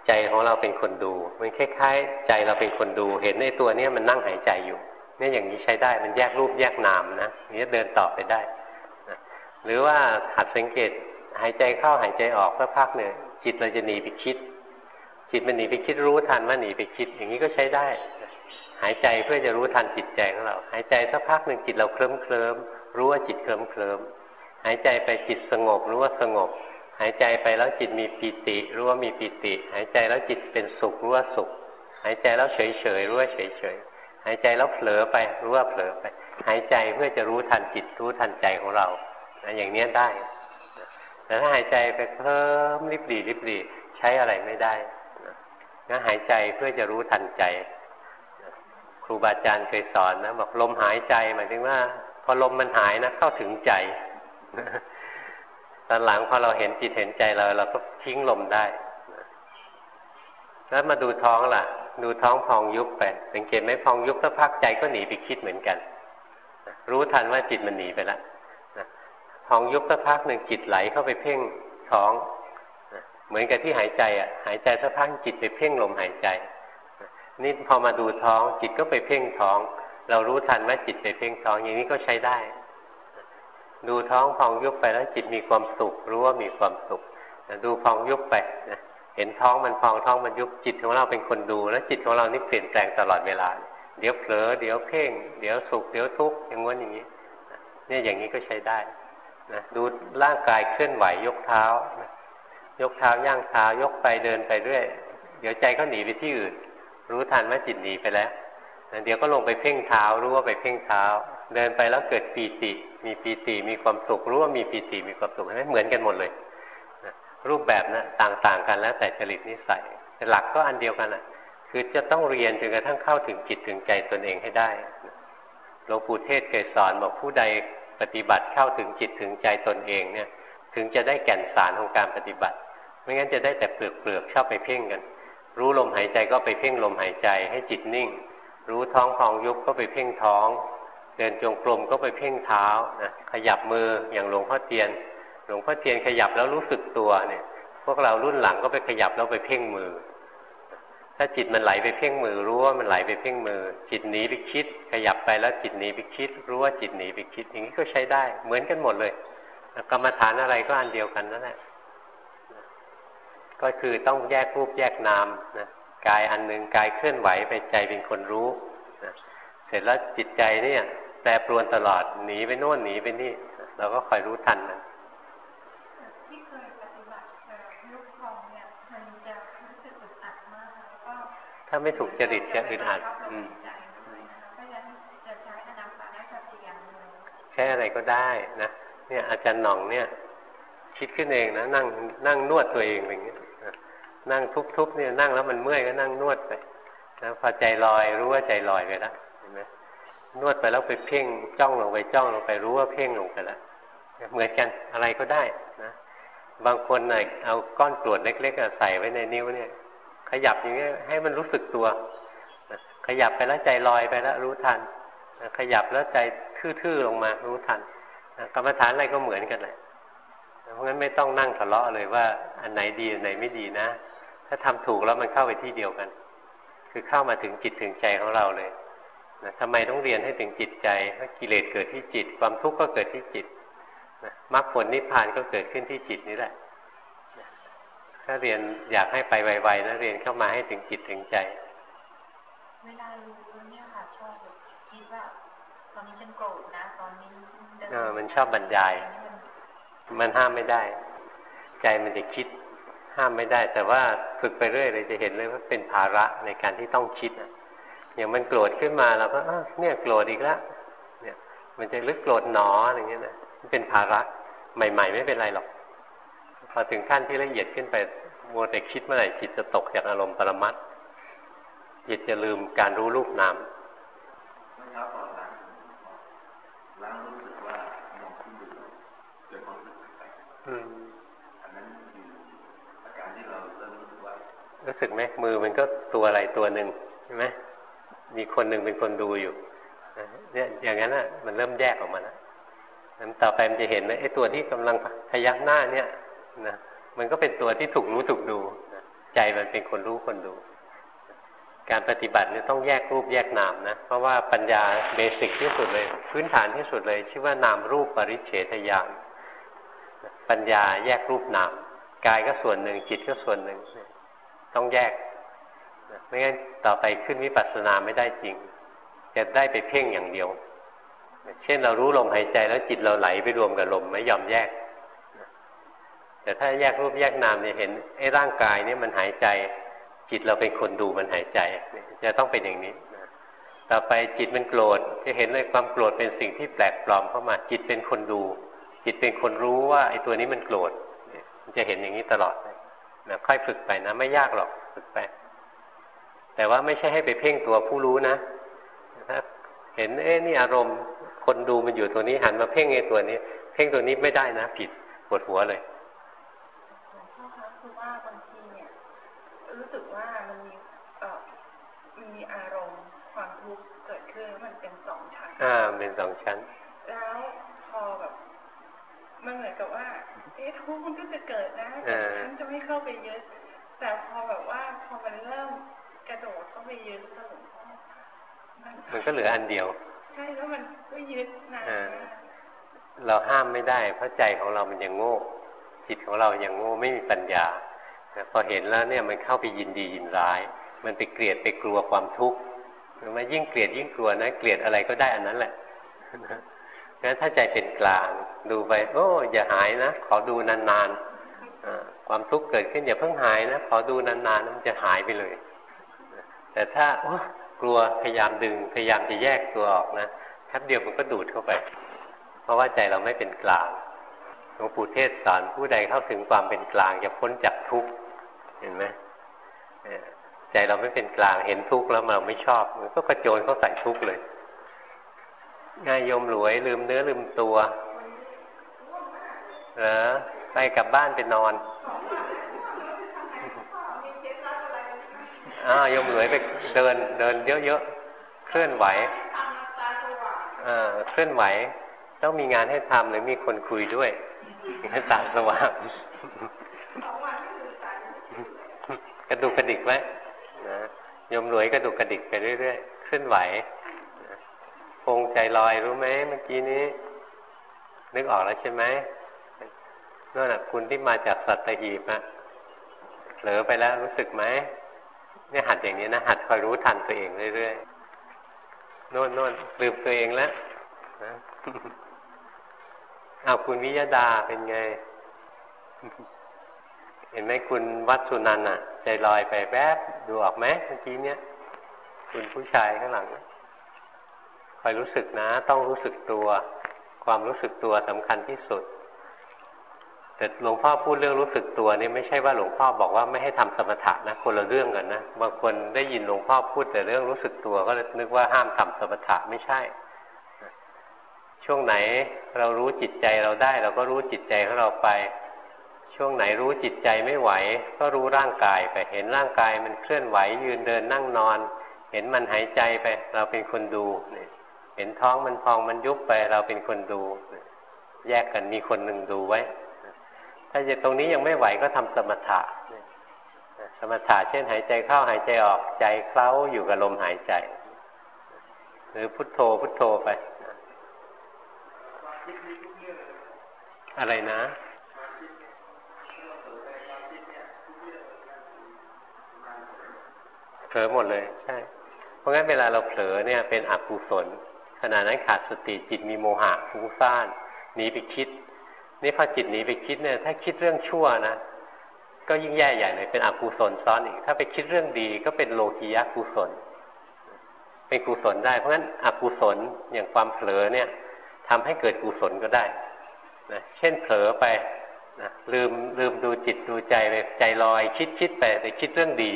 ใจของเราเป็นคนดู มันคล้ายๆ ใจเราเป็นคนดู เห็นในตัวเนี้ยมันนั่งหายใจอยู่ เนี่ยอย่างนี้ใช้ได้มันแยกรูปแยกนามนะนี้เดินต่อไปได้นะหรือว่าหัดสังเกตหายใจเข้าหายใจออกสักพักหนึ่งจิตเราจะหนีไปคิด จิตมันหนีไปคิดรู้ทันว่าหนีไปคิด อย่างนี้ก็ใช้ได้ หายใจเพื่อจะรู้ทันจิตใจของเรา หายใจสักพักหนึ่งจิตเราเคลิ้มเคลิ้มรู้ว่าจิตเคลิ้มเคลิ้มหายใจไปจิตสงบรู้ว่าสงบ หายใจไปแล้วจิตมีปีติรู้ว่ามีปีติ หายใจแล้วจิตเป็นสุขรู้ว่าสุข หายใจแล้วเฉยเฉยรู้ว่าเฉยเฉยหายใจแล้วเผลอไปรู้ว่าเผลอไป หายใจเพื่อจะรู้ทันจิตรู้ทันใจของเราอย่างนี้ได้แต่ถ้าหายใจไปเพิ่มริบหรี่ริบหรี่ใช้อะไรไม่ได้งั้นหายใจเพื่อจะรู้ทันใจครูบาอาจารย์เคยสอนนะบอกลมหายใจหมายถึงว่า พอลมมันหายนะเข้าถึงใจ ตอนหลังพอเราเห็นจิตเห็นใจเรา เราก็ทิ้งลมได้แล้วมาดูท้องล่ะ ดูท้องพองยุบไป สังเกตไหมพองยุบสักพักใจก็หนีไปคิดเหมือนกัน รู้ทันว่าจิตมันหนีไปแล้วพองยุบสักพักหนึ่งจิตไหลเข้าไปเพ่งท้อง เหมือนกับที่หายใจอะ หายใจสักพักจิตไปเพ่งลมหายใจ นี่พอมาดูท้องจิตก็ไปเพ่งท้อง เรารู้ทันว่าจิตไปเพ่งท้องอย่างนี้ก็ใช้ได้ ดูท้องพองยุบไปแล้วจิตมีความสุขรู้ว่ามีความสุขดูพองยุบไปนะเห็นท้องมันพองท้องมันยุบจิตของเราเป็นคนดู แล้วจิตของเรานี่เปลี่ยนแปลงตลอดเวลา เดี๋ยวเผลอเดี๋ยวเพ่ง เดี๋ยวสุขเดี๋ยวทุกข์อย่างงี้นอย่างนี้เนี่ยอย่างนี้ก็ใช้ได้นะดูร่างกายเคลื่อนไหวยกเท้ายกเท้าย่างเท้ายกไปเดินไปเรื่อยเดี๋ยวใจก็หนีไปที่อื่น รู้ทันว่าจิตหนีไปแล้วเดี๋ยวก็ลงไปเพ่งเท้ารู้ว่าไปเพ่งเท้า เดินไปแล้วเกิดปีติ มีปีติมีความสุขรู้ว่ามีปีติมีความสุขเหมือนกันหมดเลยรูปแบบนะต่างๆกันแล้วแต่จริตนิสัยแต่หลักก็อันเดียวกันอะ คือจะต้องเรียนจนกระทั่งเข้าถึงจิตถึงใจตนเองให้ได้หลวงปู่เทศเคยสอนบอกผู้ใดปฏิบัติเข้าถึงจิตถึงใจตนเองเนี่ย ถึงจะได้แก่นสารของการปฏิบัติ ไม่งั้นจะได้แต่เปลือกเปลือกชอบไปเพ่งกัน รู้ลมหายใจก็ไปเพ่งลมหายใจให้จิตนิ่ง รู้ท้องพองยุบก็ไปเพ่งท้อง เดินจงกรมก็ไปเพ่งเท้านะขยับมืออย่างหลวงพ่อเตียน หลวงพ่อเทียนขยับแล้วรู้สึกตัวเนี่ย พวกเรารุ่นหลังก็ไปขยับแล้วไปเพ่งมือ ถ้าจิตมันไหลไปเพ่งมือ รู้ว่ามันไหลไปเพ่งมือ จิตหนีไปคิด ขยับไปแล้วจิตหนีไปคิด รู้ว่าจิตหนีไปคิด อย่างนี้ก็ใช้ได้เหมือนกันหมดเลยกรรมฐานอะไรก็อันเดียวกันนั่นแหละก็คือต้องแยกรูปแยกนามนะกายอันหนึ่งกายเคลื่อนไหวไปใจเป็นคนรู้นะเสร็จแล้วจิตใจเนี่ย แปรปรวนตลอดหนีไปโน่นหนีไปนี่ เราก็คอยรู้ทันมันถ้าไม่ถูกจริตจะอึดอัดใช้อะไรก็ได้นะเนี่ยอาจารย์หน่องเนี่ย คิดขึ้นเองนะนั่งนั่งนวดตัวเองอย่างเงี้ยนั่งทุบๆเนี่ยนั่งแล้วมันเมื่อยก็นั่งนวดไปนะพอใจลอยรู้ว่าใจลอยไปแล้วเห็ นวดไปแล้วไปเพ่งจ้องลงไปจ้องลงไปรู้ว่าเพ่งลงไปแล้วเหมือนกันอะไรก็ได้นะบางคนน่ะเอาก้อนกรวดเล็กๆใส่ไว้ในนิ้วเนี่ย ขยับอย่างนี้ยให้มันรู้สึกตัวขยับไปแล้วใจลอยไปแล้วรู้ทันขยับแล้วใจทื่อๆลงมารู้ทันกรรมฐานอะไรก็เหมือนกันแหละเพราะงั้นไม่ต้องนั่งทะเลาะเลยว่าอันไหนดีอันไหนไม่ดีนะ ถ้าทำถูกแล้วมันเข้าไปที่เดียวกัน คือเข้ามาถึงจิตถึงใจของเราเลย นะทำไมต้องเรียนให้ถึงจิตใจเพราะกิเลสเกิดที่จิต ความทุกข์ก็เกิดที่จิตมรรคผลนิพพานก็เกิดขึ้นที่จิตนี่แหละถ้าเรียนอยากให้ไปไวๆนะเรียนเข้ามาให้ถึงจิตถึงใจ เวลารู้เนี่ยค่ะชอบคิดว่าตอนนี้ฉันโกรธนะตอนนี้เออมันชอบบรรยาย มันห้ามไม่ได้ ใจมันจะคิด ห้ามไม่ได้ แต่ว่าฝึกไปเรื่อยเลยจะเห็นเลยว่าเป็นภาระในการที่ต้องคิดอะ อย่างมันโกรธขึ้นมาเราก็เนี่ยโกรธอีกแล้วเนี่ย มันจะลึกโกรธหนออย่างเงี้ยนะมันเป็นภาระใหม่ ๆ ไม่เป็นไรหรอก พอถึงขั้นที่ละเอียดขึ้นไปมัวแต่คิดเมื่อไหร่จิตจะตกจากอารมณ์ปรมัตจิตจะลืมการรู้รูปนามรู้สึกไหมมือมันก็ตัวอะไรตัวหนึ่งใช่ไหม มีคนหนึ่งเป็นคนดูอยู่เนี่ยอย่างนั้นอะมันเริ่มแยกออกมาแล้วนั้นต่อไปมันจะเห็นนะไอ้ตัวที่กำลังพยักหน้าเนี่ยนะมันก็เป็นตัวที่ถูกรู้ถูกดูใจมันเป็นคนรู้คนดู การปฏิบัติเนี่ยต้องแยกรูปแยกนามนะ เพราะว่าปัญญาเบสิกที่สุดเลย พื้นฐานที่สุดเลย ชื่อว่านามรูปปริเฉทญาณปัญญาแยกรูปนามกายก็ส่วนหนึ่งจิตก็ส่วนหนึ่ง ต้องแยก ไม่งั้นต่อไปขึ้นวิปัสสนาไม่ได้จริง จะได้ไปเพ่งอย่างเดียว เช่นเรารู้ลมหายใจแล้วจิตเราไหลไปรวมกับลมไม่ยอมแยก แต่ถ้าแยกรูปแยกนามเนี่ยเห็นไอ้ร่างกายเนี่ยมันหายใจ จิตเราเป็นคนดูมันหายใจ จะต้องเป็นอย่างนี้ต่อไปจิตมันโกรธจะเห็นเลยความโกรธเป็นสิ่งที่แปลกปลอมเข้ามา จิตเป็นคนดู จิตเป็นคนรู้ว่าไอ้ตัวนี้มันโกรธมันจะเห็นอย่างนี้ตลอดนะค่อยฝึกไปนะ ไม่ยากหรอกฝึกไป แต่ว่าไม่ใช่ให้ไปเพ่งตัวผู้รู้นะถ้าเห็นเอ๊ะนี่อารมณ์คนดูมันอยู่ตัวนี้หันมาเพ่งไอ้ตัวนี้ เพ่งตัวนี้ไม่ได้นะผิดปวดหัวเลยหลวงพ่อคะคือว่าบางทีเนี่ย รู้สึกว่ามันมีเอ่อมีอารมณ์ความทุกข์เกิดขึ้นมันเป็นสองชั้นอ่าเป็นสองชั้น แล้วพอแบบมันเหมือนกับว่าเอ๊ะทุกข์มันก็จะเกิดนะแต่ฉันจะไม่เข้าไปยึดแต่พอแบบว่าพอมันเริ่ม กระโดดเข้าไปยึดแล้วหลวงพ่อมันก็เหลืออันเดียว ใช่แล้วมันก็ยึดนะเราห้ามไม่ได้ เพราะใจของเรามันยังโง่ จิตของเรายังโง่ไม่มีปัญญาพอเห็นแล้วเนี่ยมันเข้าไปยินดียินร้าย มันไปเกลียดไปกลัวความทุกข์มันยิ่งเกลียดยิ่งกลัวนะ เกลียดอะไรก็ได้อันนั้นแหละงั้นถ้าใจเป็นกลาง ดูไป โอ้อย่าหายนะ ขอดูนานๆความทุกข์เกิดขึ้นอย่าเพิ่งหายนะ ขอดูนานๆมันจะหายไปเลย แต่ถ้ากลัวพยายามดึงพยายามจะแยกตัวออกนะแป๊บเดียวมันก็ดูดเข้าไป เพราะว่าใจเราไม่เป็นกลางหลวงปู่เทศสอนผู้ใดเข้าถึงความเป็นกลางจะพ้นจากทุกข์เห็นไหมใจเราไม่เป็นกลางเห็นทุกข์แล้วเราไม่ชอบมันก็กระโจนเข้าใส่ทุกข์เลย ง่ายยมหลวยลืมเนื้อลืมตัวเหรอไปกลับบ้านไปนอน อ้าวยมหลวยไปเดินเดินเยอะๆ เคลื่อนไหวอ่าเคลื่อนไหว ต้องมีงานให้ทำหรือมีคนคุยด้วยตาสว่างกระดูกกระดิกไว้นะยมหลวยกระดูกกระดิกไปเรื่อยๆเคลื่อนไหวคงใจลอยรู้ไหมเมื่อกี้นี้ นึกออกแล้วใช่ไหมนั่นแหะคุณที่มาจากสัตหีบอะเผลอไปแล้วรู้สึกไหม เนี่ยหัดอย่างนี้นะหัดคอยรู้ทันตัวเองเรื่อยๆโน่นโน่นลืมตัวเองแล้วนะเอาคุณวิยดาเป็นไง เห็นไหมคุณวัดสุนันอะใจลอยไปแวบดูออกไหมเมื่อกี้เนี้ยคุณผู้ชายข้างหลังคอยรู้สึกนะ ต้องรู้สึกตัว ความรู้สึกตัวสำคัญที่สุด แต่หลวงพ่อพูดเรื่องรู้สึกตัวนี่ไม่ใช่ว่าหลวงพ่อบอกว่าไม่ให้ทำสมถะนะคนละเรื่องกันนะบางคนได้ยินหลวงพ่อพูดแต่เรื่องรู้สึกตัวก็นึกว่าห้ามทำสมถะไม่ใช่ ช่วงไหนเรารู้จิตใจเราได้ เราก็รู้จิตใจของเราไป ช่วงไหนรู้จิตใจไม่ไหว ก็รู้ร่างกายไปเห็นร่างกายมันเคลื่อนไหวยืนเดินนั่งนอน เห็นมันหายใจไป เราเป็นคนดูเห็นท้องมันพองมันยุบไป เราเป็นคนดู แยกกันมีคนหนึ่งดูไว้ ถ้าจะตรงนี้ยังไม่ไหวก็ทำสมถะสมถะเช่นหายใจเข้าหายใจออกใจเคล้าอยู่กับลมหายใจ หรือพุทโธพุทโธไป อะไรนะเผลอหมดเลย ใช่ เพราะงั้นเวลาเราเผลอเนี่ยเป็นอกุศลขณะนั้นขาดสติจิตมีโมหะฟุ้งซ่านหนีไปคิด นี่พอจิตหนีไปคิดเนี่ย ถ้าคิดเรื่องชั่วนะก็ยิ่งแย่ใหญ่เลยเป็นอกุศลซ้อนอีก ถ้าไปคิดเรื่องดีก็เป็นโลกียะกุศล เป็นกุศลได้ เพราะฉะนั้นอกุศลอย่างความเผลอเนี่ยทำให้เกิดกุศลก็ได้นะเช่นเผลอไปนะลืมลืมดูจิตดูใจไปใจลอย คิดคิดไปแต่คิดเรื่องดี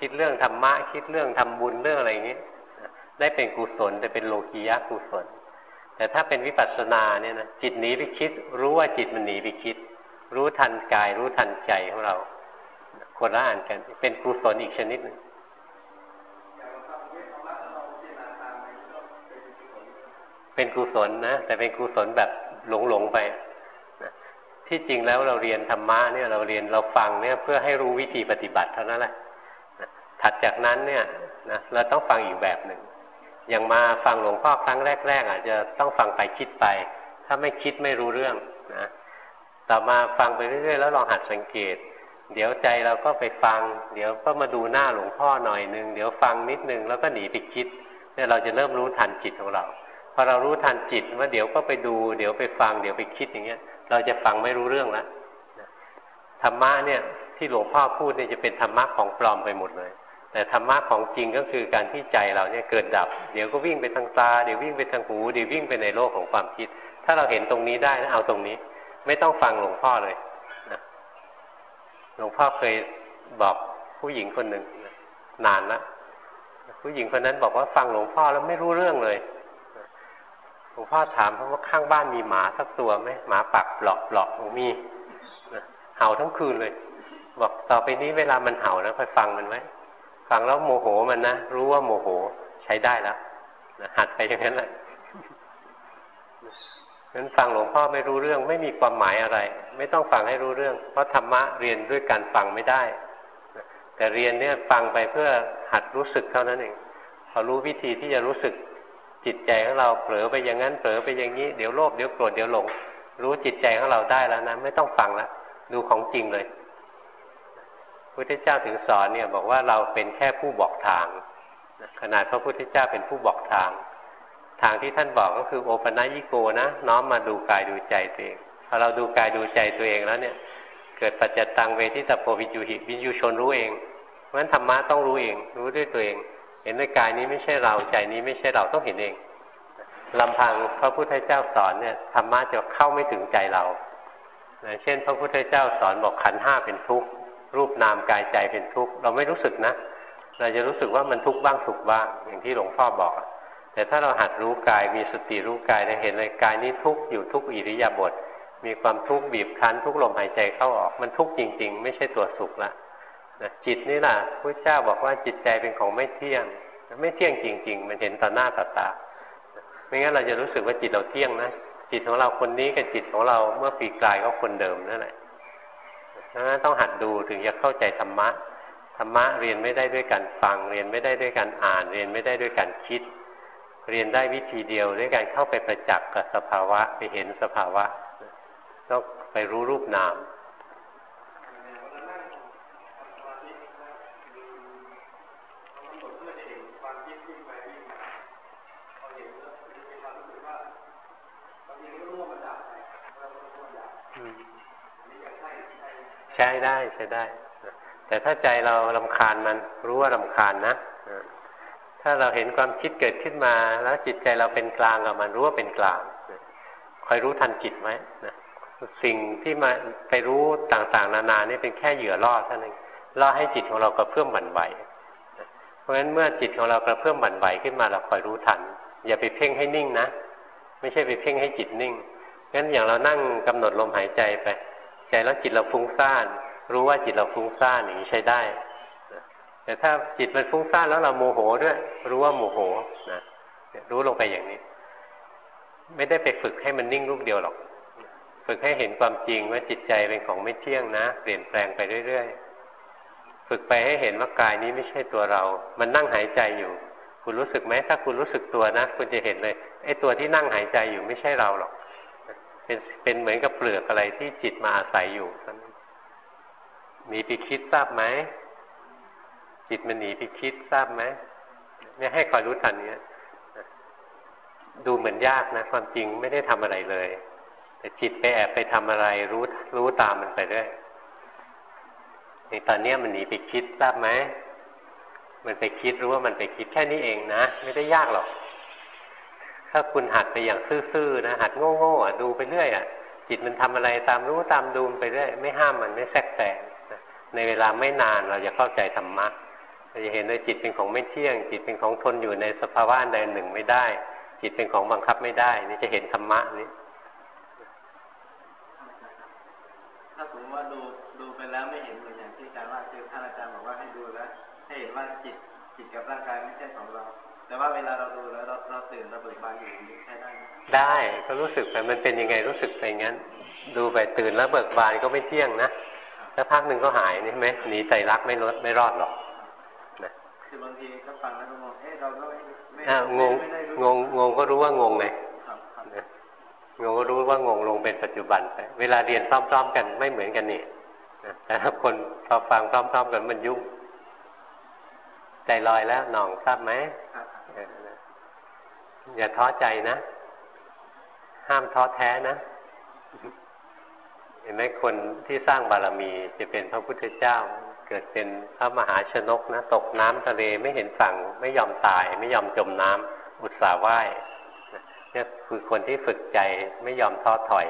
คิดเรื่องธรรมะ คิดเรื่องทำบุญเรื่องอะไรอย่างนี้ ได้เป็นกุศลแต่เป็นโลกียะกุศล แต่ถ้าเป็นวิปัสสนาเนี่ยนะจิตหนีไปคิด รู้ว่าจิตมันหนีไปคิด รู้ทันกาย รู้ทันใจของเราคนละอ่านกัน เป็นกุศลอีกชนิดหนึ่งเป็นกุศลนะแต่เป็นกุศลแบบหลงหลงไปที่จริงแล้วเราเรียนธรรมะเนี่ยเราเรียนเราฟังเนี่ยเพื่อให้รู้วิธีปฏิบัติเท่านั้นแหละถัดจากนั้นเนี่ยนะเราต้องฟังอีกแบบหนึ่ง อย่างมาฟังหลวงพ่อครั้งแรก ๆ อาจจะต้องฟังไปคิดไป ถ้าไม่คิดไม่รู้เรื่องนะต่อมาฟังไปเรื่อยๆแล้วลองหัดสังเกต เดี๋ยวใจเราก็ไปฟัง เดี๋ยวก็มาดูหน้าหลวงพ่อหน่อยนึงเดี๋ยวฟังนิดนึงแล้วก็หนีไปคิดเนี่ยเราจะเริ่มรู้ทันจิตของเราพอเรารู้ทันจิตว่าเดี๋ยวก็ไปดู เดี๋ยวไปฟัง เดี๋ยวไปคิดอย่างเงี้ย เราจะฟังไม่รู้เรื่องแล้วธรรมะเนี่ยที่หลวงพ่อพูดเนี่ยจะเป็นธรรมะของปลอมไปหมดเลย แต่ธรรมะของจริงก็คือการที่ใจเราเนี่ยเกิดดับ เดี๋ยวก็วิ่งไปทางตา เดี๋ยววิ่งไปทางหู เดี๋ยววิ่งไปในโลกของความคิด ถ้าเราเห็นตรงนี้ได้นะเอาตรงนี้ ไม่ต้องฟังหลวงพ่อเลยนะหลวงพ่อเคยบอกผู้หญิงคนหนึ่งนานละผู้หญิงคนนั้นบอกว่าฟังหลวงพ่อแล้วไม่รู้เรื่องเลยหลวงพ่อถามเพราะว่าข้างบ้านมีหมาสักตัวไหมหมาปักเปลาะเปลาะมีเห่าทั้งคืนเลย บอกต่อไปนี้เวลามันเห่านะคอยฟังมันไว้ ฟังแล้วโมโหมันนะ รู้ว่าโมโหใช้ได้แล้วนะหัดไปอย่างนั้นแหละงั้นฟังหลวงพ่อไม่รู้เรื่องไม่มีความหมายอะไร ไม่ต้องฟังให้รู้เรื่อง เพราะธรรมะเรียนด้วยการฟังไม่ได้ แต่เรียนเนี่ยฟังไปเพื่อหัดรู้สึกเท่านั้นเองพอรู้วิธีที่จะรู้สึกจิตใจของเราเผลอไปอย่างนั้นเผลอไปอย่างนี้เดี๋ยวโลภเดี๋ยวโกรธเดี๋ยวหลง รู้จิตใจของเราได้แล้วนะไม่ต้องฟังละดูของจริงเลย พุทธเจ้าถึงสอนเนี่ยบอกว่าเราเป็นแค่ผู้บอกทางขนาดพระพุทธเจ้าเป็นผู้บอกทาง ทางที่ท่านบอกก็คือโอปัญิโกนะน้อมมาดูกายดูใจตัวเองพอเราดูกายดูใจตัวเองแล้วเนี่ย เกิดปัจจตังเวทิตาโพวิจูหิวิญญูชนรู้เองเพราะฉะนั้นธรรมะต้องรู้เอง รู้ด้วยตัวเอง เห็นในกายนี้ไม่ใช่เราใจนี้ไม่ใช่เราต้องเห็นเองลำพังพระพุทธเจ้าสอนเนี่ยธรรมะจะเข้าไม่ถึงใจเราเช่น พระพุทธเจ้าสอนบอกขันห้าเป็นทุกข์ รูปนามกายใจเป็นทุกข์เราไม่รู้สึกนะ เราจะรู้สึกว่ามันทุกข์บ้างสุขบ้างอย่างที่หลวงพ่อบอก แต่ถ้าเราหัดรู้กายมีสติรู้กายจะเห็นเลยกายนี้ทุกข์อยู่ทุกอิริยาบถมีความทุกข์บีบคั้น ทุกลมหายใจเข้าออกมันทุกข์จริง ๆ ไม่ใช่ตัวสุขละนะจิตนี่แหละพระเจ้าบอกว่าจิตใจเป็นของไม่เที่ยง ไม่เที่ยงจริง ๆ มันเห็นต่อหน้าต่อตาไม่งั้นเราจะรู้สึกว่าจิตเราเที่ยงนะจิตของเราคนนี้กับจิตของเราเมื่อปีกลายก็คนเดิมนั่นแหละ ต้องหัดดูถึงจะเข้าใจธรรมะ ธรรมะเรียนไม่ได้ด้วยการฟัง เรียนไม่ได้ด้วยการอ่าน เรียนไม่ได้ด้วยการคิด เรียนได้วิธีเดียวด้วยการเข้าไปประจักษ์กับสภาวะไปเห็นสภาวะต้องไปรู้รูปนาม ใช้ได้ใช้ได้ แต่ถ้าใจเราลำคาญมันรู้ว่าลำคาญนะ ถ้าเราเห็นความคิดเกิดขึ้นมา แล้วจิตใจเราเป็นกลางกับมันรู้ว่าเป็นกลางคอยรู้ทันจิตไหมนะสิ่งที่มาไปรู้ต่างๆ นานานี่เป็นแค่เหยื่อล่อเท่านั้นล่อให้จิตของเรากระเพื่อมหวั่นไหวเพราะฉะนั้นเมื่อจิตของเรากระเพื่อมหวั่นไหวขึ้นมาเราคอยรู้ทัน อย่าไปเพ่งให้นิ่งนะ ไม่ใช่ไปเพ่งให้จิตนิ่งงั้นอย่างเรานั่งกำหนดลมหายใจไป ใจแล้วจิตเราฟุ้งซ่าน รู้ว่าจิตเราฟุ้งซ่านอย่างนี้ใช้ได้แต่ถ้าจิตมันฟุ้งซ่านแล้วเราโมโหด้วย รู้ว่าโมโหนะรู้ลงไปอย่างนี้ ไม่ได้ไปฝึกให้มันนิ่งรูปเดียวหรอก ฝึกให้เห็นความจริงว่าจิตใจเป็นของไม่เที่ยงนะ เปลี่ยนแปลงไปเรื่อยๆ ฝึกไปให้เห็นว่ากายนี้ไม่ใช่ตัวเรา มันนั่งหายใจอยู่ คุณรู้สึกไหมถ้าคุณรู้สึกตัวนะ คุณจะเห็นเลยไอ้ตัวที่นั่งหายใจอยู่ไม่ใช่เราหรอก เป็นเป็นเหมือนกับเปลือกอะไรที่จิตมาอาศัยอยู่หนีไปคิดทราบไหมจิตมันหนีไปคิดทราบไหมเนี่ยให้คอยรู้ทันเนี้ยดูเหมือนยากนะ ความจริงไม่ได้ทำอะไรเลย แต่จิตไปแอบไปทำอะไร รู้รู้ตามมันไปเรื่อยในตอนนี้มันหนีไปคิดทราบไหมมันไปคิดรู้ว่ามันไปคิดแค่นี้เองนะ ไม่ได้ยากหรอก ถ้าคุณหัดไปอย่างซื่อๆนะหัดโง่ๆอะดูไปเรื่อยอะจิตมันทำอะไรตามรู้ตามดูไปเรื่อยไม่ห้ามมันไม่แทรกแซงในเวลาไม่นานเราจะเข้าใจธรรมะเราจะเห็นว่าจิตเป็นของไม่เที่ยง จิตเป็นของทนอยู่ในสภาวะใดหนึ่งไม่ได้ จิตเป็นของบังคับไม่ได้ นี่จะเห็นธรรมะนี้ถ้าสมมติว่าดูดูไปแล้วไม่เห็นเหมือนอย่างที่อาจารย์ว่าคือท่านอาจารย์บอกว่าให้ดูแล้วให้เห็นว่าจิตจิตกับร่างกายไม่ใช่ของเรา แต่ว่าเวลาเราดูแล เราเราตื่นเราเบิกบานอยู่ใช่ได้ได้ก็รู้สึกไปมันเป็นยังไงรู้สึกไปงั้น ดูไปตื่นแล้วเบิกบานก็ไม่เที่ยงนะแล้วพักหนึ่งก็หายนี่ไหมหนีใจรักไม่ลดไม่รอดหรอกนะคือบางทีก็ฟังแล้วก็งงเอ๊ะเราก็ไม่ไม่งงงงงงก็รู้ว่างงไงงงก็รู้ว่างงลงเป็นปัจจุบันไปเวลาเรียนพร้อมๆกันไม่เหมือนกันนี่แต่ถ้าคนพอฟังพร้อมๆกันมันยุ่ง ใจลอยแล้วหน่องทราบไหม อย่าท้อใจนะ ห้ามท้อแท้นะ เห็นไหมคนที่สร้างบารมีจะเป็นพระพุทธเจ้า เกิดเป็นพระมหาชนกนะ ตกน้ำทะเลไม่เห็นฝั่ง ไม่ยอมตาย ไม่ยอมจมน้ำอุตส่าห์ว่ายนี่คือคนที่ฝึกใจไม่ยอมท้อถอย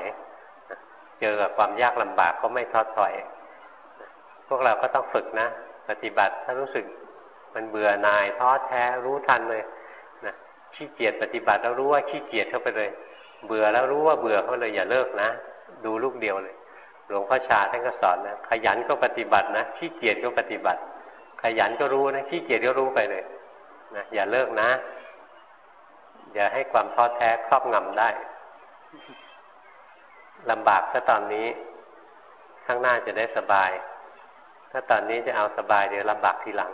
เจอกับความยากลำบากก็ไม่ท้อถอย พวกเราก็ต้องฝึกนะ ปฏิบัติถ้ารู้สึกมันเบื่อหน่ายท้อแท้รู้ทันเลย ขี้เกียจปฏิบัติแล้วรู้ว่าขี้เกียจเข้าไปเลย เบื่อแล้วรู้ว่าเบื่อเข้าเลยอย่าเลิกนะ ดูลูกเดียวเลย หลวงพ่อชาท่านก็สอนนะขยันก็ปฏิบัตินะขี้เกียจก็ปฏิบัติ ขยันก็รู้นะขี้เกียจก็รู้ไปเลยนะอย่าเลิกนะอย่าให้ความท้อแท้ครอบงำได้ลำบากก็ตอนนี้ ข้างหน้าจะได้สบาย ถ้าตอนนี้จะเอาสบายเดี๋ยวลำบากทีหลัง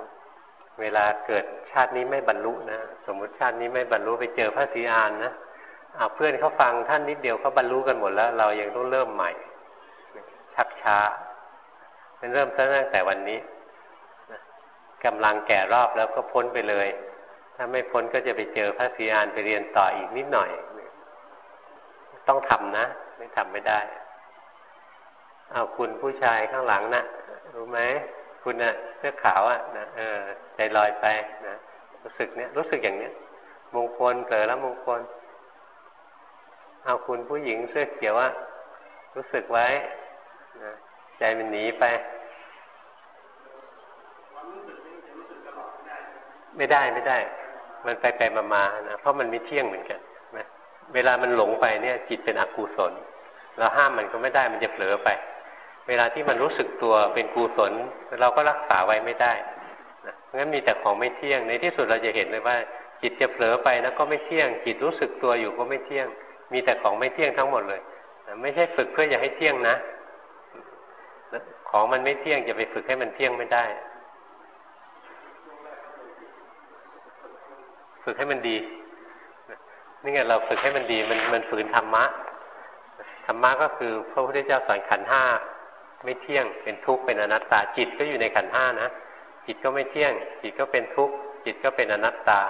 เวลาเกิดชาตินี้ไม่บรรลุนะ สมมุติชาตินี้ไม่บรรลุไปเจอพระศรีอานนะเอาเพื่อนเขาฟังท่านนิดเดียวเขาบรรลุกันหมดแล้ว เรายังต้องเริ่มใหม่ ชักช้าเป็นเริ่มตั้งแต่วันนี้กำลังแก่รอบแล้วก็พ้นไปเลย ถ้าไม่พ้นก็จะไปเจอพระศรีอานไปเรียนต่ออีกนิดหน่อย ต้องทำนะ ไม่ทำไม่ได้ เอาคุณผู้ชายข้างหลังนะรู้ไหม คุณนะ่ะเสื้อขาวอะ่ะนะเออใจลอยไปนะรู้สึกเนี้ยรู้สึกอย่างเนี้ยมงคลเกิดแล้วมงคล เอาคุณผู้หญิงเสื้อเขียวอะรู้สึกไว้นะใจมันหนีไป ไม่ได้ไม่ได้ มันไปไปมามานะเพราะมันไม่เที่ยงเหมือนกันนะเวลามันหลงไปเนี่ย จิตเป็นอกุศลเราห้ามมันก็ไม่ได้มันจะเผลอไป เวลาที่มันรู้สึกตัวเป็นกุศลเราก็รักษาไว้ไม่ได้นะงั้นมีแต่ของไม่เที่ยง ในที่สุดเราจะเห็นเลยว่า จิตจะเผลอไปนะก็ไม่เที่ยง จิตรู้สึกตัวอยู่ก็ไม่เที่ยง มีแต่ของไม่เที่ยงทั้งหมดเลยนะไม่ใช่ฝึกเพื่อจะให้เที่ยงนะ ของมันไม่เที่ยงจะไปฝึกให้มันเที่ยงไม่ได้ ฝึกให้มันดีนี่ไงเราฝึกให้มันดีมันมันฝืนธรรมะธรรมะก็คือพระพุทธเจ้าสอนขันห้า ไม่เที่ยงเป็นทุกข์เป็นอนัตตา จิตก็อยู่ในขันห้านะจิตก็ไม่เที่ยง จิตก็เป็นทุกข์จิตก็เป็นอนัตตา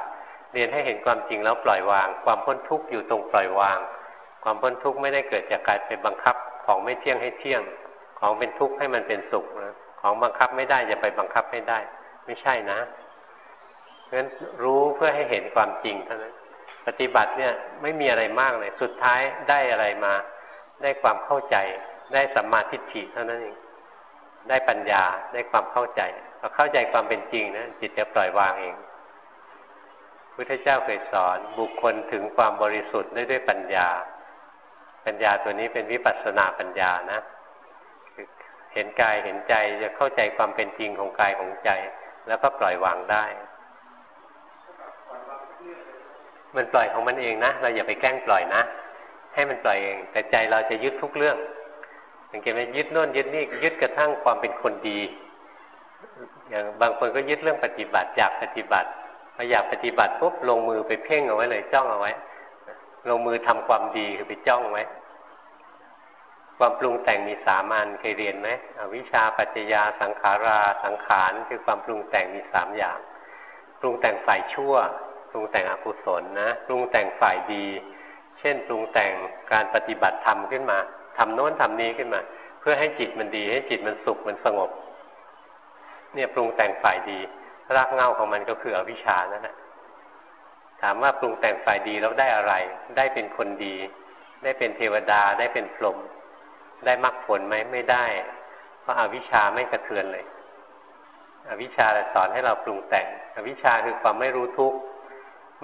เรียนให้เห็นความจริงแล้วปล่อยวาง ความพ้นทุกข์อยู่ตรงปล่อยวาง ความพ้นทุกข์ไม่ได้เกิดจากการไปบังคับของไม่เที่ยงให้เที่ยง ของเป็นทุกข์ให้มันเป็นสุขนะของบังคับไม่ได้อย่าไปบังคับให้ได้ ไม่ใช่นะเพราะฉะนั้นรู้เพื่อให้เห็นความจริงเท่านั้นปฏิบัติเนี่ยไม่มีอะไรมากเลย สุดท้ายได้อะไรมา ได้ความเข้าใจ ได้สัมมาทิฏฐิเท่านั้นเองได้ปัญญาได้ความเข้าใจพอเข้าใจความเป็นจริงนะจิตจะปล่อยวางเองพุทธเจ้าเคยสอน บุคคลถึงความบริสุทธิ์ได้ด้วยปัญญา ปัญญาตัวนี้เป็นวิปัสสนาปัญญานะเห็นกายเห็นใจจะเข้าใจความเป็นจริงของกายของใจ แล้วก็ปล่อยวางได้ มันปล่อยของมันเองนะเราอย่าไปแกล้งปล่อยนะให้มันปล่อยเอง แต่ใจเราจะยึดทุกเรื่อง สังเกตไหมยึดโน่นยึดนี่ยึดกระทั่งความเป็นคนดี อย่างบางคนก็ยึดเรื่องปฏิบัติอยากปฏิบัติพออยากปฏิบัติปุ๊บลงมือไปเพ่งเอาไว้เลยจ้องเอาไว้ ลงมือทำความดีคือไปจ้องไว้ ความปรุงแต่งมีสามัญเคยเรียนไหมวิชาปัจจยาสังขาราสังขารคือความปรุงแต่งมีสามอย่าง ปรุงแต่งฝ่ายชั่ว ปรุงแต่งอกุศลนะ ปรุงแต่งฝ่ายดี เช่น ปรุงแต่งการปฏิบัติธรรมขึ้นมา ทำโน้นทำนี้ขึ้นมา เพื่อให้จิตมันดี ให้จิตมันสุขมันสงบ เนี่ยปรุงแต่งฝ่ายดี รากเง้าของมันก็คืออวิชชานั่นแหละถามว่าปรุงแต่งฝ่ายดีแล้วได้อะไร ได้เป็นคนดี ได้เป็นเทวดา ได้เป็นพรหมได้มรรคผลไหมไม่ได้ เพราะอาวิชชาไม่กระเทือนเลย อวิชชาสอนให้เราปรุงแต่ง อวิชชาคือความไม่รู้ทุกข์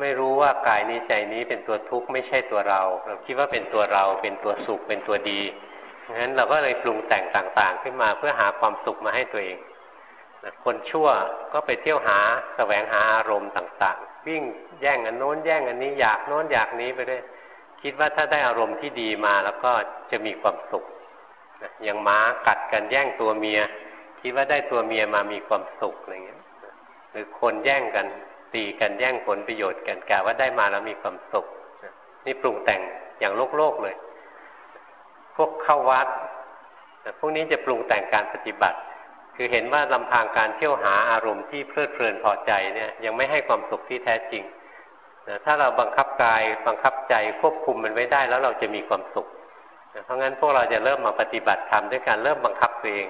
ไม่รู้ว่ากายนี้ใจนี้เป็นตัวทุกข์ไม่ใช่ตัวเรา เราคิดว่าเป็นตัวเราเป็นตัวสุขเป็นตัวดีงั้นเราก็เลยปรุงแต่งต่างๆ ขึ้นมาเพื่อหาความสุขมาให้ตัวเองคนชั่วก็ไปเที่ยวหาแสวงหาอารมณ์ต่างๆ วิ่งแย่งอันโน้นแย่งอันนี้อยากโน้นอยากนี้ไปด้วยคิดว่าถ้าได้อารมณ์ที่ดีมาแล้วก็จะมีความสุขอย่างม้ากัดกันแย่งตัวเมีย คิดว่าได้ตัวเมียมามีความสุขอะไรเงี้ยหรือคนแย่งกัน ตีกันแย่งผลประโยชน์กันกะว่าได้มาแล้วมีความสุขนี่ปรุงแต่งอย่างโลกโลกเลย พวกเข้าวัดพวกนี้จะปรุงแต่งการปฏิบัติ คือเห็นว่าลำพังการเที่ยวหาอารมณ์ที่เพลิดเพลินพอใจเนี่ยยังไม่ให้ความสุขที่แท้จริงถ้าเราบังคับกายบังคับใจควบคุมมันไว้ได้แล้วเราจะมีความสุข เพราะงั้นพวกเราจะเริ่มมาปฏิบัติธรรมด้วยการเริ่มบังคับตัวเอง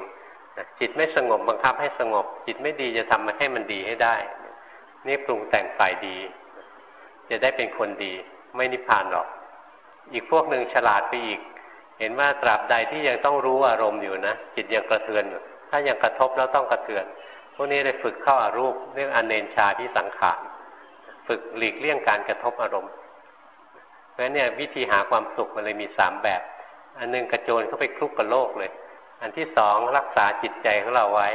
จิตไม่สงบบังคับให้สงบ จิตไม่ดีจะทำให้มันดีให้ได้ นี่ปรุงแต่งฝ่ายดี จะได้เป็นคนดี ไม่นิพพานหรอก อีกพวกหนึ่งฉลาดไปอีก เห็นว่าตราบใดที่ยังต้องรู้อารมณ์อยู่นะจิตยังกระเทือนถ้ายังกระทบแล้วต้องกระเทือน พวกนี้เลยฝึกเข้าอารูปเรื่องอเนนชาที่สังขารฝึกหลีกเลี่ยงการกระทบอารมณ์เพราะเนี่ยวิธีหาความสุขมันเลยมีสามแบบ อันหนึ่งกระโจนเข้าไปคลุกกับโลกเลย อันที่สองรักษาจิตใจของเราไว้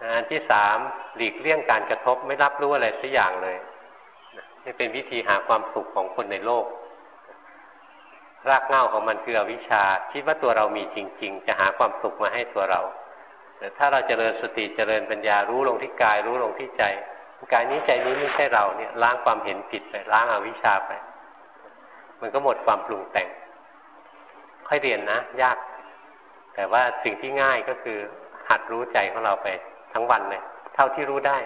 อันที่สามหลีกเลี่ยงการกระทบไม่รับรู้อะไรสักอย่างเลยนี่เป็นวิธีหาความสุขของคนในโลก รากเหง้าของมันคืออวิชชาคิดว่าตัวเรามีจริง ๆ จะหาความสุขมาให้ตัวเราแต่ถ้าเราจเจริญสติเจริญปัญญารู้ลงที่กาย รู้ลงที่ใจกายนี้ใจนี้ไม่ใช่เราเนี่ยล้างความเห็นผิดไปล้างอาวิชชาไป มันก็หมดความปรุงแต่ง ค่อยเรียนนะ ยาก แต่ว่าสิ่งที่ง่ายก็คือหัดรู้ใจของเราไป ทั้งวันเลยเท่าที่รู้ได้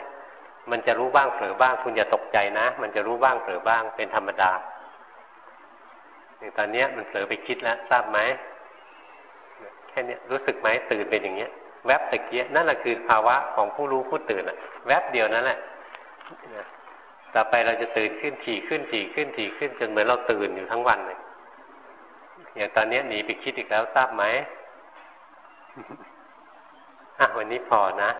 มันจะรู้บ้างเผลอบ้าง คุณอย่าตกใจนะ มันจะรู้บ้างเผลอบ้างเป็นธรรมดาอย่างตอนนี้มันเผลอไปคิดแล้วทราบไหมแค่นี้รู้สึกไหมตื่นเป็นอย่างเงี้ย แวบตะเกียนั่นแหละคือภาวะของผู้รู้ผู้ตื่นอะแวบเดียวนั่นแหละต่อไปเราจะตื่นขึ้นถี่ขึ้นถี่ขึ้นถี่ขึ้นจนเหมือนเราตื่นอยู่ทั้งวันเลยอย่างตอนนี้หนีไปคิดอีกแล้วทราบไหมอะวันนี้พอนะ